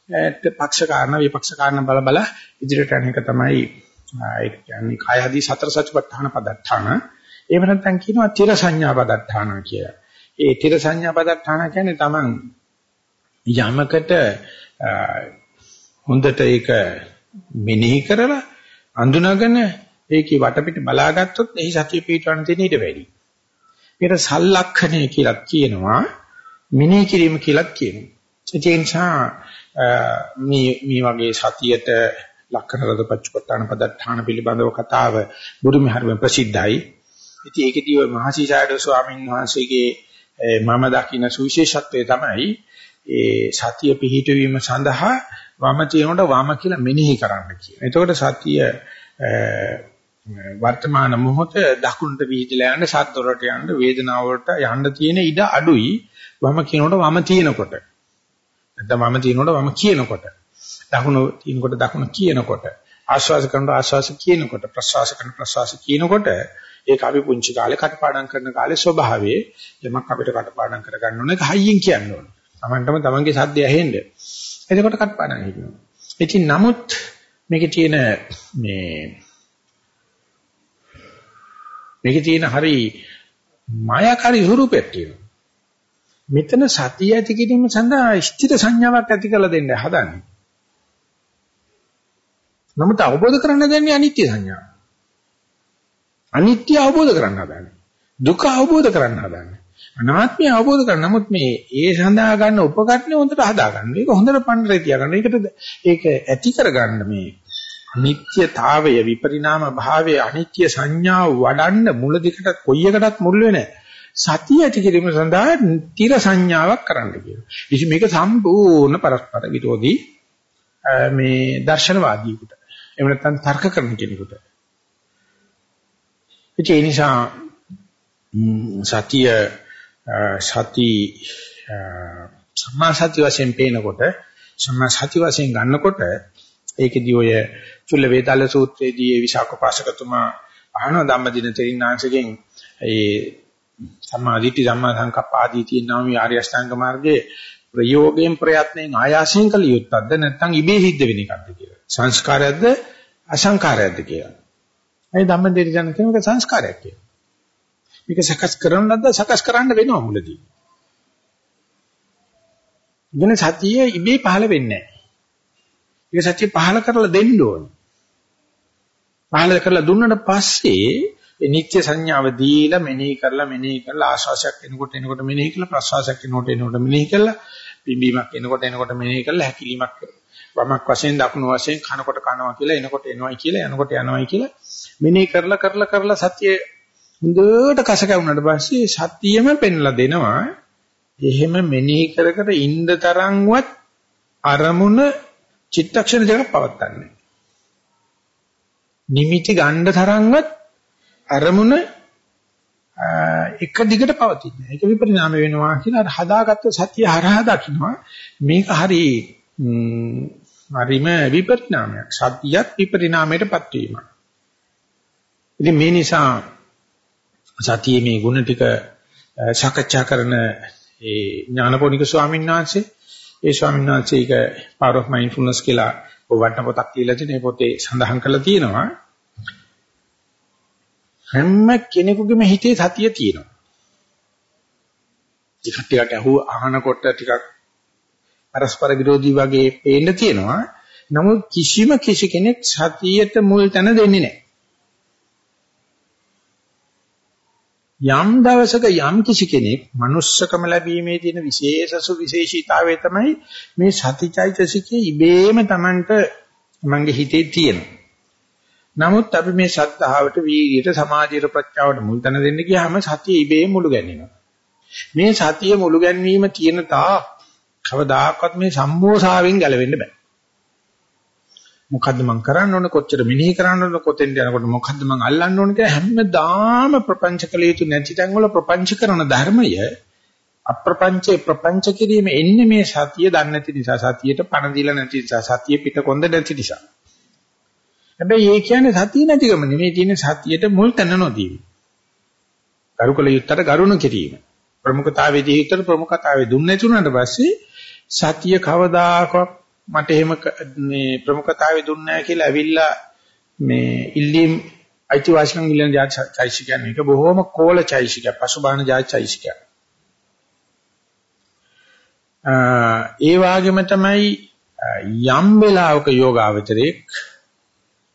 පක්ෂ කාරණා විපක්ෂ කාරණා බල බල ඉදිරියට යන එක තමයි ඒ කියන්නේ කාය ආදී සතර සතිපට්ඨාන පදත්තාන. එහෙම නැත්නම් කියනවා තිර සංඥා පදත්තාන කියලා. ඒ තිර සංඥා පදත්තාන කියන්නේ Taman යමකට හොඳට ඒක මෙනෙහි කරලා අඳුනගෙන ඒකේ වටපිට බලාගත්තොත් එහි සතිය පිටවන්න තියෙන ඊට වැඩි. ඒකට සල්ලක්ෂණය කියලා කියනවා මෙනෙහි කිරීම කියලා කියනවා. ඒ නිසා මේ මේ වගේ සතියට ලක්ෂණ රදපච්චපට්ඨාන පදත්තාන පිළිබඳව කතාව බුදුමි හරිම ප්‍රසිද්ධයි. ඉතින් ඒකදී ඔය මහසිසාරද ස්වාමීන් වහන්සේගේ මම දකින්න සුවිශේෂත්වය තමයි ඒ සතිය පිහිටවීම සඳහා වම තියෙනකොට වම කියලා මෙනෙහි කරන්න කියන. එතකොට සතිය වර්තමාන මොහොත දකුණට විහිදලා යන්න සද්දවලට යන්න වේදනාවලට යන්න තියෙන ඉඩ අඩුයි වම කියනකොට වම තියෙනකොට. නැත්නම් වම තියෙනකොට වම කියනකොට. දකුණ තියෙනකොට දකුණ කියනකොට. ආශ්වාස කරනකොට ආශ්වාස කියනකොට ප්‍රශ්වාස කරන ප්‍රශ්වාස කියනකොට ඒක අපි පුංචි කාලේ කටපාඩම් කරන කාලේ ස්වභාවයේ යමක් අපිට කටපාඩම් කරගන්න ඕනේ හයියෙන් කියන්න ඕනේ. Tamanටම Tamanගේ සද්දය ඇහෙන්න. එතකොට කටපාඩම් හිතනවා. ඉතින් නමුත් මේකේ තියෙන මේ මේකේ තියෙන හරි මායාකාරී ස්වරූපයක් තියෙනවා. මෙතන සතිය ඇති කිරීම සඳහා ස්ථිර සංඥාවක් ඇති කරලා දෙන්න හදන්නේ. නමුත් අවබෝධ කරගන්න දෙන්නේ අනිත්‍ය සංඥාව. අනිත්‍ය අවබෝධ කරගන්න හදන්නේ. දුක අවබෝධ කරගන්න හදන්නේ. අනාත්මය අවබෝධ කරගන්න. නමුත් මේ ඒ සඳහා ගන්න උපකරණ හොඳට හදාගන්න. ඒක හොඳට පන්නරේ තියාගන්න. ඒකට ඒක ඇති කරගන්න මේ අනිත්‍යතාවය විපරිණාම භාවය අනිත්‍ය සංඥාව වඩන්න මුලදිකට කොයි එකටත් මුල් වෙන්නේ සතිය ඇති කිරීම සඳහා තිර සංඥාවක් කරන්න කියනවා. ඉතින් මේක සම්පූර්ණ පරස්පර විරෝධී මේ දර්ශනවාදීකට. එහෙම නැත්නම් තර්ක කරන කෙනෙකුට. ඒ නිසා සතිය සති සම්මා සති වශයෙන් පේනකොට සම්මා සති වශයෙන් ගන්නකොට ඒකෙදී ඔය චුල්ල වේදාල සූත්‍රයේදී ඒ විසාකෝපාසකතුමා අහන ධම්මදින තෙරින්නාංශගෙන් ඒ සම්මාදිට්ඨි සම්මා සංකප්ප ආදී තියෙනවා මේ ආර්ය අෂ්ටාංග මාර්ගයේ ප්‍රයෝගයෙන් ප්‍රයත්නයෙන් ආයාසයෙන් කළ යුත්තක්ද නැත්නම් ඉබේ සිද්ධ වෙන එකක්ද කියලා. සංස්කාරයක්ද අසංකාරයක්ද කියලා. ඒ ධම්මදින ජන කියන එක සංස්කාරයක් කියලා. මේක සකස් කරන ලද්ද සකස් කරන්න වෙනවා මුලදී. ඉගෙන සතිය ඉබේ පහළ වෙන්නේ නැහැ. ඒක සත්‍ය පහළ කරලා දෙන්න ඕනේ. පහළ කරලා දුන්නට පස්සේ ඒ නිත්‍ය සංඥාව දීලා මෙනෙහි කරලා මෙනෙහි කරලා ආශ්වාසයක් එනකොට එනකොට මෙනෙහි කරලා ප්‍රශ්වාසයක් එනකොට එනකොට මෙනෙහි කරලා පිම්බීමක් එනකොට එනකොට මෙනෙහි කරලා හැකිලීමක් වමක් වශයෙන් දකුණු වශයෙන් කනකොට කනවා කියලා එනකොට එනවයි කියලා යනකොට යනවයි කියලා මෙනෙහි කරලා කරලා කරලා සතිය හොඳට කස කැවුනට පස්සේ සතියෙම පෙන්ලා දෙනවා එහෙම මෙනෙහි කර කර ඉන්න තරම්වත් අරමුණ චිත්තක්ෂණ දෙකක් පවත්තන්නේ. නිමිති ගන්න තරම්වත් අරමුණ එක දිගට පවතින්නේ. ඒක විපරිණාම වෙනවා කියලා අර හදාගත්ත සතිය හරහා දකින්නවා. මේක හරි හරිම විපරිණාමයක්. සතියත් විපරිණාමයටපත් වීම. ඉතින් මේ නිසා සතියේ මේ ಗುಣ ටික සාකච්ඡා කරන ඒ ඥානපෝනික ස්වාමීන් වහන්සේ ඒ ස්වාමීන් වහන්සේ ඒක power of mindfulness කියලා වටන පොතක් කියලා තියෙන පොතේ සඳහන් කරලා තියෙනවා හැම කෙනෙකුගේම හිතේ සතිය තියෙනවා. ටිකක් ටිකක් අහුව අහනකොට ටිකක් පරස්පර විරෝධී වගේ පේන්න තියෙනවා. නමුත් කිසිම කිසි කෙනෙක් සතියට මුල් තැන දෙන්නේ නැහැ. යම් දවසක යම් කිසි කෙනෙක් manussකම ලැබීමේ තියෙන විශේෂසු විශේෂීතාවය තමයි මේ සතිචෛතසිකයේ ඉබේම Tamanට මගේ හිතේ තියෙනවා. නමුත් අපි මේ ශ්‍රද්ධාවට, වීර්යයට, සමාධියට, ප්‍රඥාවට මුල් තැන දෙන්න ගියාම සතිය ඉබේම මුළු ගැන්වෙනවා. මේ සතිය මුළු ගැන්වීම තියෙන තා කවදාකවත් මේ සම්මෝසාවෙන් ගැලවෙන්න බෑ. මොකද්ද මං කරන්න ඕන කොච්චර මෙනෙහි කරන්න ඕන කොතෙන්ද යනකොට මොකද්ද මං අල්ලන්න ඕන කියලා හැමදාම ප්‍රපංච කළ යුතු නැති තැන් වල ප්‍රපංච කරන ධර්මය අප්‍රපංචේ ප්‍රපංච කිරීම එන්නේ මේ සතිය දන්නේ නැති නිසා සතියට පණ දීලා නැති නිසා සතිය පිට කොන්ද නැති නිසා. හැබැයි ඒ කියන්නේ සතිය නැතිකම නෙමෙයි තියෙන සතියට මුල් තැන නොදීම. කරුකල යුත්තට ගරුණ කිරීම. ප්‍රමුඛතාවයේදී හිතට ප්‍රමුඛතාවය දුන්නේ නැතුණාට පස්සේ සතිය කවදාකවත් මට එහෙම මේ ප්‍රමුඛතාවය දුන්නේ නැහැ කියලා ඇවිල්ලා මේ ඉල්ලීම් අයිතිවාසිකම් ඉල්ලන චෛසිකයන් එක බොහොම කෝල චෛසිකය පසුබාහන චෛසිකය. ඒ වගේම තමයි යම් වෙලාවක යෝගාවචරයක්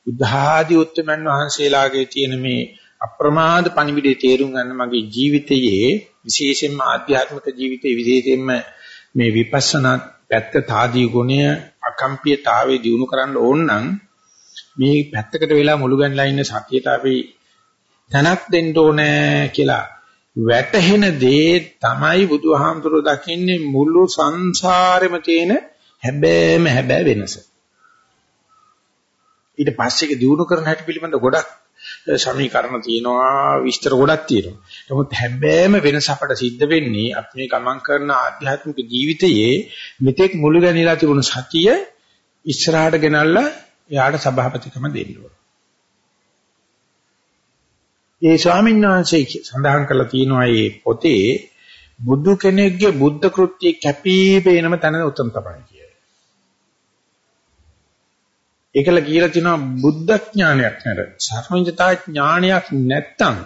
බුද්ධ උත්තමයන් වහන්සේලාගේ තියෙන මේ අප්‍රමාද පණිවිඩේ තේරුම් ගන්න මගේ ජීවිතයේ විශේෂයෙන්ම ආධ්‍යාත්මික ජීවිතයේ විශේෂයෙන්ම මේ විපස්සනා පැත්ත තාදී ගුණය අකම්පියතාවේ දිනු කරන්න ඕන නම් මේ පැත්තකට වෙලා මුළු ගැන්ලා ඉන්න සතියට අපි තනක් දෙන්න ඕනේ කියලා වැටහෙන දේ තමයි බුදුහාමුදුරුවෝ දකින්නේ මුළු සංසාරෙම තියෙන හැබෑම හැබෑ වෙනස. ඊට පස්සේ ඒක දිනු කරන හැටි පිළිබඳ ගොඩක් සමීකරණ තියෙනවා විස්තර ගොඩක් තියෙනවා. නමුත් හැබෑම වෙනස අපට සිද්ධ වෙන්නේ අපි මේ ගමන් කරන ආධ්‍යාත්මික ජීවිතයේ මෙතෙක් මුළු ගැනීමලා තිබුණු සතිය ඉස්සරහට ගෙනල්ලා එයාට සභාපතිකම දෙන්න ඕන. ඒ ස්වාමීන් වහන්සේ සඳහන් කරලා තියෙනවා මේ පොතේ බුදු කෙනෙක්ගේ බුද්ධ කෘත්‍ය කැපී පෙනෙනම තැන උතන තමයි. ඒකල කියලා තිනවා බුද්ධ ඥානයක් නැර සර්වඥතා ඥානයක් නැත්තම්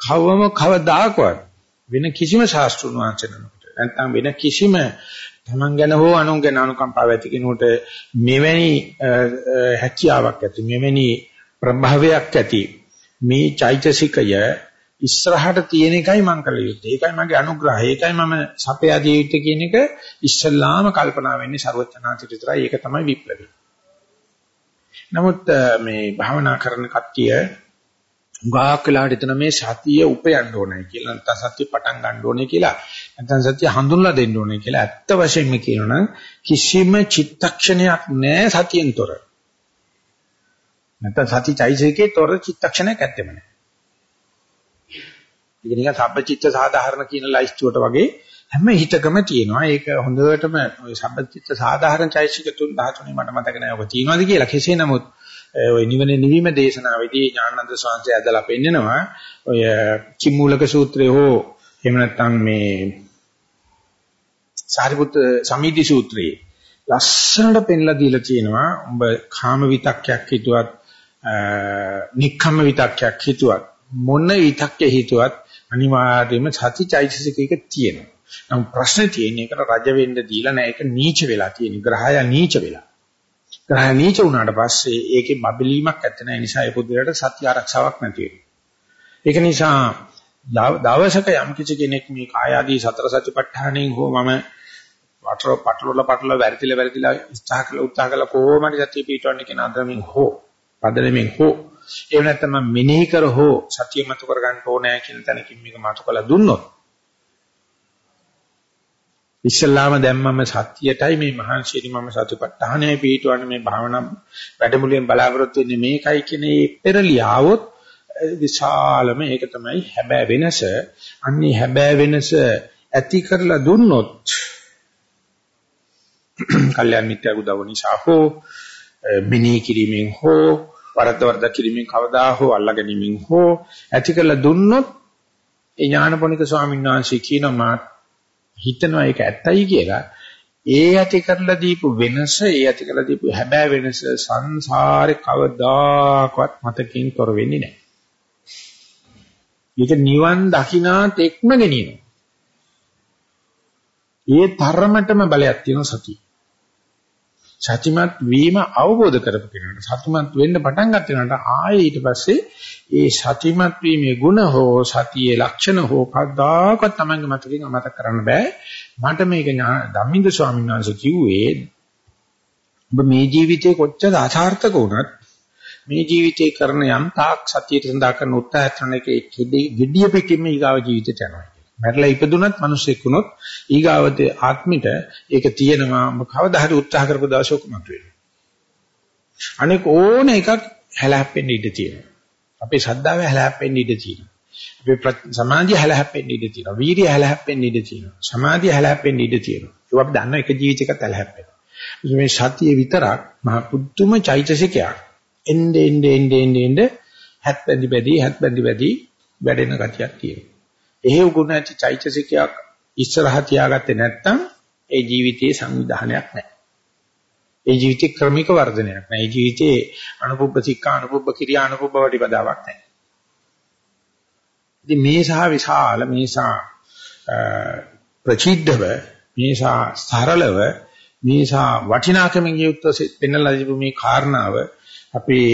කවම කවදාකවත් වෙන කිසිම ශාස්ත්‍රුණ වංශනකට නැත්තම් වෙන කිසිම තමන් ගැන හෝ අනුන් ගැන අනුකම්පාව ඇති කෙනෙකුට මෙවැනි හැකියාවක් ඇති මෙවැනි ප්‍රභාවයක් ඇති මේ චෛතසිකය ඉස්සරහට තියෙන එකයි මම කළ යුත්තේ. ඒකයි මගේ අනුග්‍රහය. ඒකයි මම සපයා දිය යුත්තේ කියන එක ඉස්සල්ලාම කල්පනා වෙන්නේ ਸਰවඥාන්තිට විතරයි. ඒක තමයි විප්ලවය. නමුත් මේ භාවනා කරන කට්ටිය උගාක් වෙලාට එතන මේ සතිය උපයන්න ඕනේ කියලා නැත්නම් සතිය පටන් ගන්න ඕනේ කියලා නැත්නම් සතිය හඳුන්ලා දෙන්න ඕනේ කියලා ඇත්ත වශයෙන්ම කියනවනම් කිසිම චිත්තක්ෂණයක් නැහැ සතියෙන්තොර නැත්නම් සති චෛසිකේ තොර චිත්තක්ෂණයක් ඇත්තෙම නැහැ ඒක නිකන් සබ්බචිත්ත සාධාරණ කියන ලයිස්ට්ුවට වගේ හැම හිතකම තියෙනවා. ඒක හොඳටම ඔය සම්පත්‍ත්‍ය සාධාරණ චෛසික තුන් 13 මට මතක නැහැ. ඔබ තියෙනවද කියලා. කෙසේ නමුත් ওই නිවන නිවීම දේශනාවේදී ඥානানন্দ සාංශය ඇදලා පෙන්නනවා ඔය කිම්මූලක සූත්‍රය හෝ එහෙම නැත්නම් මේ සාරිපුත් සමීති සූත්‍රයේ ලස්සනට පෙන්ලා දීලා තියෙනවා උඹ කාම විතක්යක් හිතුවත් නික්කම විතක්යක් හිතුවත් මොන විතක්කේ හිතුවත් අනිවාර්යයෙන්ම සතිචෛතසිකයක තියෙනවා. නම් ප්‍රශ්නේ තියෙන එකට රජ වෙන්න දීලා නැහැ ඒක නීච වෙලා තියෙන. ග්‍රහය නීච වෙලා. ග්‍රහය නීච වුණාට පස්සේ ඒකේ බබලීමක් ඇත්ත නැහැ. නිසා ඒ පුදුරට සත්‍ය ආරක්ෂාවක් නැති ඒක නිසා දවසක යම් කිසි කෙනෙක් මේ කායාදී සතර සතිපට්ඨානෙන් හෝ මම පටල පටලවල පටල වැරදිලා වැරදිලා උත්සාහ කළා උත්සාහ කළා කොහොමද සතිය පිටවන්නේ කියන අන්දමින් හෝ පදලමින් හෝ එහෙම නැත්නම් මෙනෙහි කර හෝ සතිය මතු කර ගන්න ඕනෑ කියන තැනකින් මේක මතු කළා දුන්නොත් ඉස්සල්ලාම දැම්මම සත්‍යයටයි මේ මහන්සියනි මම සතිපට්ඨානයේ පිටවන්නේ මේ භාවනා වැඩමුළුවෙන් බලාපොරොත්තු වෙන්නේ මේකයි කියන මේ පෙරලිය આવොත් විශාලම ඒක තමයි හැබෑ වෙනස. අන්නේ හැබෑ වෙනස ඇති කරලා දුන්නොත් <clears throat> කල්යාණ මිත්‍යා උදව් නිසා හෝ බිනී කිරීමෙන් හෝ වරද වරද කිරීමෙන් කවදා හෝ අල්ලා ගැනීමෙන් හෝ ඇති කරලා දුන්නොත් ඒ ඥානපෝනික ස්වාමීන් වහන්සේ කියනවා හිතනවා ඒක ඇත්තයි කියලා ඒ ඇති කරලා දීපු වෙනස ඒ ඇති කරලා දීපු හැබෑ වෙනස සංසාරේ කවදාකවත් මතකින් තොර වෙන්නේ නැහැ. ඒක නිවන් දකින්නාට එක්ම ගෙනියනවා. ඒ තරමටම බලයක් තියෙන සතිය. සතිමත් වීම අවබෝධ කරපු කෙනාට සතිමත් වෙන්න පටන් ගන්න කෙනාට ආයේ ඊට පස්සේ ඒ සතිමත් වීමේ ಗುಣ හෝ සතියේ ලක්ෂණ හෝ කවදාකවත් Tamange මතකෙන් අමතක කරන්න බෑ. මට මේක ධම්මින්ද ස්වාමීන් වහන්සේ කිව්වේ ඔබ මේ ජීවිතේ කොච්චර අසාර්ථක වුණත් මේ ජීවිතේ කරන යම් තාක් සතියට සඳහා කරන උත්සාහ කරන එකේ gediya පිටින්ම ඊගාව ජීවිතයට යනවා. මැරලා ඉපදුනත් මිනිස්සෙක් වුණොත් ඊගාවත ආත්මිට ඒක තියෙනවා ඔබ කවදා හරි උත්සාහ කරපු දවසක මත වෙනවා. අනෙක් ඕන එකක් හැලහැප්පෙන්න ඉඩ තියෙනවා. අපේ ශ්‍රද්ධාව හැලහැප්පෙන්න ඉඩ තියෙනවා. අපේ සමාධිය හැලහැප්පෙන්න ඉඩ තියෙනවා. වීරිය හැලහැප්පෙන්න ඉඩ තියෙනවා. සමාධිය හැලහැප්පෙන්න ඉඩ තියෙනවා. ඒක අපි දන්නවා එක ජීවිතයකට හැලහැප්පෙනවා. මේ සතිය විතරක් මහ පුදුම චෛතසිකයක්. එnde ende ende ende ende හැත් බැඳි බැඳි හැත් බැඳි බැඳි වැඩෙන ගතියක් තියෙනවා. එහෙව් ගුණ ඇති චෛතසිකයක් ඉස්සරහ තියාගත්තේ නැත්නම් ඒ ජීවිතයේ සංවිධානයක් නැහැ. ඒ ජීවිතේ ක්‍රමික වර්ධනයක් නැහැ. ඒ ජීවිතේ අනුපුබ්බ සික්ඛා අනුපුබ්බ කිරියා අනුපුබ්බ වටිපදාවක් නැහැ. ඉතින් මේ සහ විශාල මේ සහ ප්‍රචීද්ධව මේ සහ සරලව මේ සහ වටිනාකමින් යුක්ත පෙන්වලා දීපු මේ කාරණාව අපේ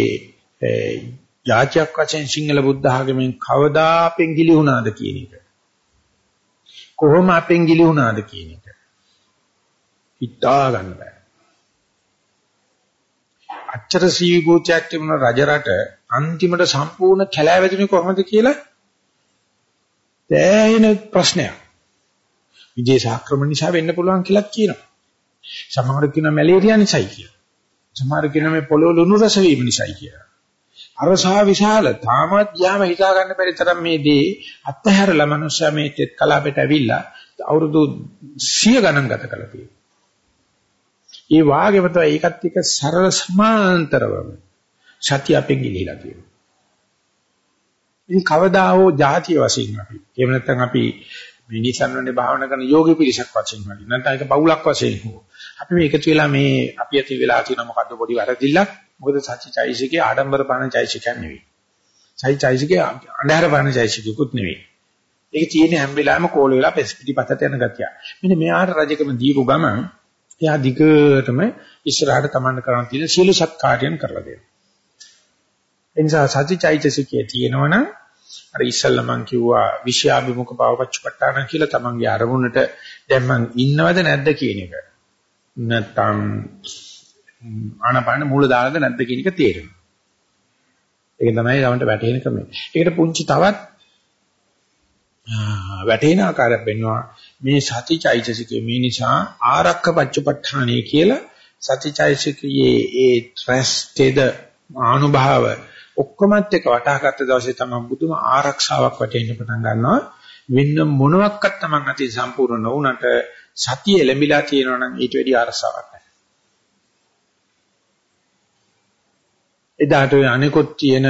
ජාතියක් වශයෙන් සිංහල බුද්ධ ආගමෙන් කවදා අපෙන් ගිලි වුණාද කියන එක. කොහොම අපෙන් ගිලි වුණාද කියන එක. හිතා ගන්න බෑ. අච්චර සීගෝචයක් තිබුණ රජරට අන්තිමට සම්පූර්ණ කැලෑවැදුනේ කොහොමද කියලා දැයින ප්‍රශ්නයක්. විදේශ ආක්‍රමණ නිසා වෙන්න පුළුවන් කියලා කියනවා. සමහර කියනවා මැලේරියා නිසායි කියලා. සමහර කියනවා මේ පොළොව ලුණු රස වීම නිසායි කියලා. අරසා විශාල තාමත් යාම හිතා ගන්න බැරි තරම් මේ දේ අත්හැරලා මනුස්සයා මේ තෙත් කලාපයට ඇවිල්ලා අවුරුදු 100 ගණන් ගත කළා තියෙනවා. ඒ වාගේම තමයි ඒකත් එක්ක සරල සමාන්තරවම සත්‍ය අපෙන් ගිලිලා තියෙනවා. ඉතින් කවදා හෝ ಜಾතිය වශයෙන් අපි එහෙම නැත්නම් අපි මේ නිසන්වනේ භාවනා කරන යෝගී පිරිසක් වශයෙන් හරි නැත්නම් ඒක පවුලක් වශයෙන් හෝ අපි මේ එකතු වෙලා මේ අපි ඇති වෙලා තියෙන මොකද්ද පොඩි වැරදිල්ලක් මොකද සත්‍යචෛසිකේ ආඩම්බර පාන චෛසිකයක් නෙවෙයි. සත්‍යචෛසිකේ අන්ධහර පාන චෛසිකකුත් නෙවෙයි. ඒක තියෙන්නේ හැම වෙලාවෙම කෝල වෙලා පිටිපතට යන ගතිය. මෙන්න මෙයාට රජකම දීපු ගමන් එයා දිගටම ඉස්සරහට තමන්න කරන් තියෙන සීල සත්කාරයන් කරලා දෙනවා. ඒ නිසා සත්‍යචෛසිකයේ තියෙනවනම් අර ඉස්සල්ලා මං කිව්වා විෂයාභිමුඛ භවපච්චපට්ඨාන කියලා තමන්ගේ අරමුණට දැන් මං ඉන්නවද නැද්ද කියන එක. නැත්තම් ආනපාන මූල දාලාද නැද්ද කියන එක තේරෙනවා. ඒක තමයි ළමන්ට වැටහෙන ක්‍රමය. ඒකට පුංචි තවත් වැටෙන ආකාරයක් වෙන්නවා මේ සතිචෛතසිකයේ මේ නිසා ආරක්ක පච්චපට්ඨානය කියලා සතිචෛතසිකයේ ඒ ත්‍රස් තෙද ආනුභාව ඔක්කොමත් එක වටහාගත්ත දවසේ තමයි බුදුම ආරක්ෂාවක් වටෙන්න පටන් ගන්නවා වෙන මොනවත් තමන් අතේ සම්පූර්ණ නොවුනට සතිය ලැබිලා තියෙනවා නම් ඊට වැඩි ආරක්ෂාවක් එදාට ඔය අනිකුත් තියෙන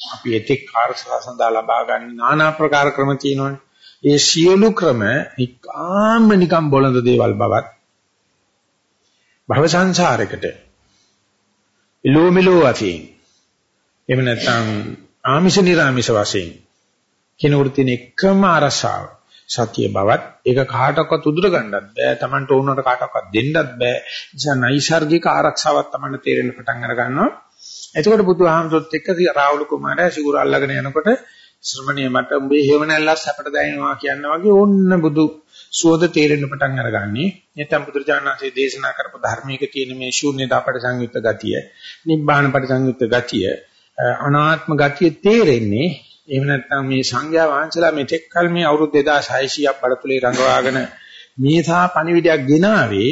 අපි එතෙක් කාර්යසලා සඳහා ලබා ගන්න নানা ප්‍රකාර ක්‍රම තියෙනවනේ. ඒ සියලු ක්‍රම නිකාම්ම නිකම් බොළඳ දේවල් බවත් භව සංසාරයකට එළෝ මෙලෝ වශයෙන් එහෙම නැත්නම් ආමිෂ නිර්ආමිෂ වශයෙන් කිනුර තියෙන එකම අරසාව සතිය බවත් ඒක කාටවත් උදුර ගන්නත් බෑ. Tamanට ඕනකට කාටවත් දෙන්නත් බෑ. නිසා නයිසાર્ගික ආරක්ෂාවක් Tamanට තේරෙන්න පටන් අර ගන්නවා එතකොට බුදුහාමුදුරුත් එක්ක රාහුල කුමාරයා සිවුර අල්ලගෙන යනකොට ශ්‍රමණේ මට උඹේ හේවණල්ලස් අපට දැනෙනවා කියන වගේ ඕන්න බුදු සුවද තේරෙන්න පටන් අරගන්නේ. නැත්නම් බුදුරජාණන්සේ දේශනා කරපු ධර්මයක තියෙන මේ ශූන්‍යතා පරිසංයුක්ත ගතිය, නිබ්බාන පරිසංයුක්ත ගතිය, අනාත්ම ගතිය තේරෙන්නේ එහෙම නැත්නම් මේ සංඥා වහන්සලා මෙතෙක් කල මේ අවුරුදු 2600ක් බඩතුලේ රඟවාගෙන මේසා පණිවිඩයක් ගෙනාවේ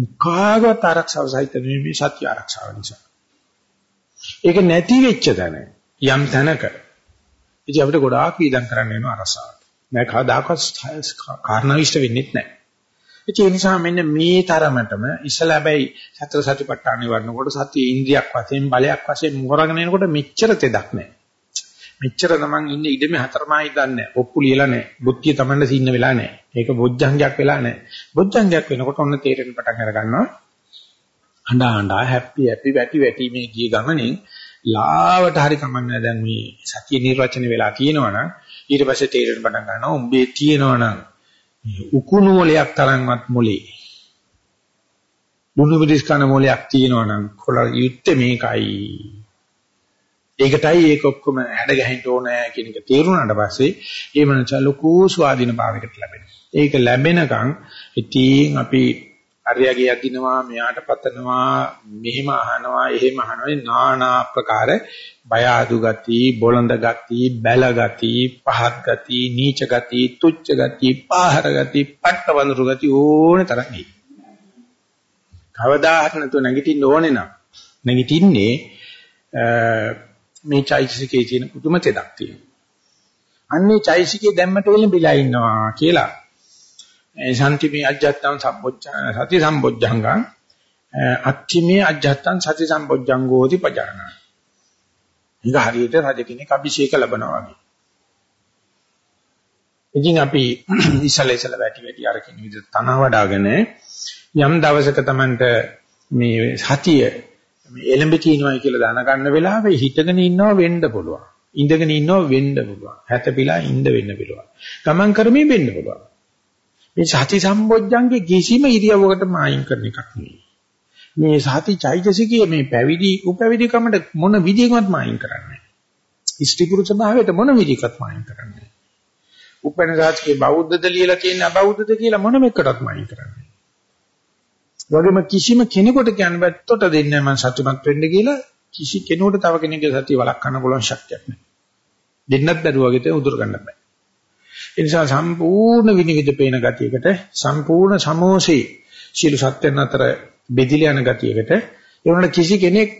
මුඛාගත ආරක්ෂාව සහිත නෙමෙයි සත්‍ය ආරක්ෂාව නිසා. ඒක නැති වෙච්ච තැන යම් තැනක ඉතින් අපිට ගොඩාක් වීදම් කරන්න වෙනවා අරසාවට. මම කවදාකවත් කාරණාවිෂ්ඨ වෙන්නේ නැහැ. ඒ නිසා මෙන්න මේ තරමටම ඉස්සලා හැබැයි සතර සතිපට්ඨානෙ වඩනකොට සත්‍ය ඉන්ද්‍රියක් වශයෙන් බලයක් වශයෙන් මොරගෙන එනකොට මෙච්චර තෙදක් නැහැ. මෙච්චර තමන් ඉන්නේ ඉඩමේ හතරමයි දන්නේ ඔප්පු ලියලා නැහැ. බුද්ධිය තමන්ට සින්න වෙලා නැහැ. ඒක බොජ්ජංගයක් වෙලා නැහැ. බොජ්ජංගයක් වෙනකොට ඔන්න තේරෙන්න පටන් අර ගන්නවා. අඬා අඬා හැපි හැපි වැටි වැටි මේ ගිය ගමනින් ලාවට හරි කමන්නේ දැන් මේ සතිය නිර්වචන වෙලා තියෙනවනම් ඊට පස්සේ තේරෙන්න පටන් ගන්නවා උඹේ තියෙනවනම් උකුණු මොලයක් තරම්වත් මොලේ දුනු මිදිස් කන මොලයක් තියෙනවනම් කොළ යුත්තේ මේකයි ඒකටයි ඒක ඔක්කොම හැඩ ගැහෙන්න ඕනේ කියන එක තේරුණාට පස්සේ ඒ මනස ලොකු ස්වාධීන භාවයකට ලැබෙනවා. ඒක ලැබෙනකන් ඉතින් අපි අරයගේ යදිනවා මෙයාට පතනවා මෙහෙම අහනවා එහෙම අහනවා নানা ආකාර බය ආදු ගති බොළඳ ගති බැල ගති පහත් ගති නීච ගති තුච්ච ගති පාහර ගති පට්ටවඳුරු ගති ඕනේ තරම් එයි. කවදා හරි නැතුව නැගිටින්න ඕනේ නම් නැගිටින්නේ මේ චෛතසිකයේ තියෙන පුදුම තෙදක් තියෙනවා. අන්නේ චෛතසිකයේ දැම්මට වෙලෙ බිලා ඉන්නවා කියලා. ඒ සම්තිමේ අජත්තං සම්බොච්චං සති සම්බොච්චංගං අත්තිමේ අජත්තං සති සම්බොච්චංගෝති පජාන. ඒක හරියට රජ කෙනෙක් අභිෂේක ලැබනවා වගේ. ඉතින් අපි <clears throat> ඉසල ඉසල වැටි වැටි අර කින විදිහට තන වඩාගෙන යම් දවසක Tamanට මේ සතිය මේ එළඹ තිනවයි කියලා දැනගන්න වෙලාවෙ හිතගෙන ඉන්නව වෙන්න පුළුවන්. ඉඳගෙන ඉන්නව වෙන්න පුළුවන්. හැතපිලා ඉඳ වෙන්න පුළුවන්. ගමන් කරමින් වෙන්න පුළුවන්. මේ සති සම්බොජ්ජංගේ කිසිම ඉරියව්වකට මායින් කරන එකක් නෙවෙයි. මේ සති චෛතසිකයේ මේ පැවිදි උපැවිදි කමට මොන විදිහකවත් මායින් කරන්නේ නැහැ. ඉෂ්ටි පුරුෂ භාවයට මොන විදිහකවත් මායින් කරන්නේ නැහැ. උපෙනසාත්ගේ බෞද්ධද ලියලා තියෙන අබෞද්ධද කියලා මොනම එකකටවත් මායින් කරන්නේ වගේම කිසිම කෙනෙකුට කියන්න බෑ තොට දෙන්නේ මම සතුටුමත් වෙන්න කියලා කිසි කෙනෙකුට තව කෙනෙකුගේ සතිය වළක්වන්න පුළුවන් ශක්තියක් නැහැ. දෙන්නත් දරුවගෙට උදුර ගන්න බෑ. ඒ නිසා සම්පූර්ණ විනිවිද පේන ගතියකට සම්පූර්ණ සමෝසේ සියලු සත්‍යයන් අතර බෙදිලා යන ගතියකට ඒ වුණාට කිසි කෙනෙක්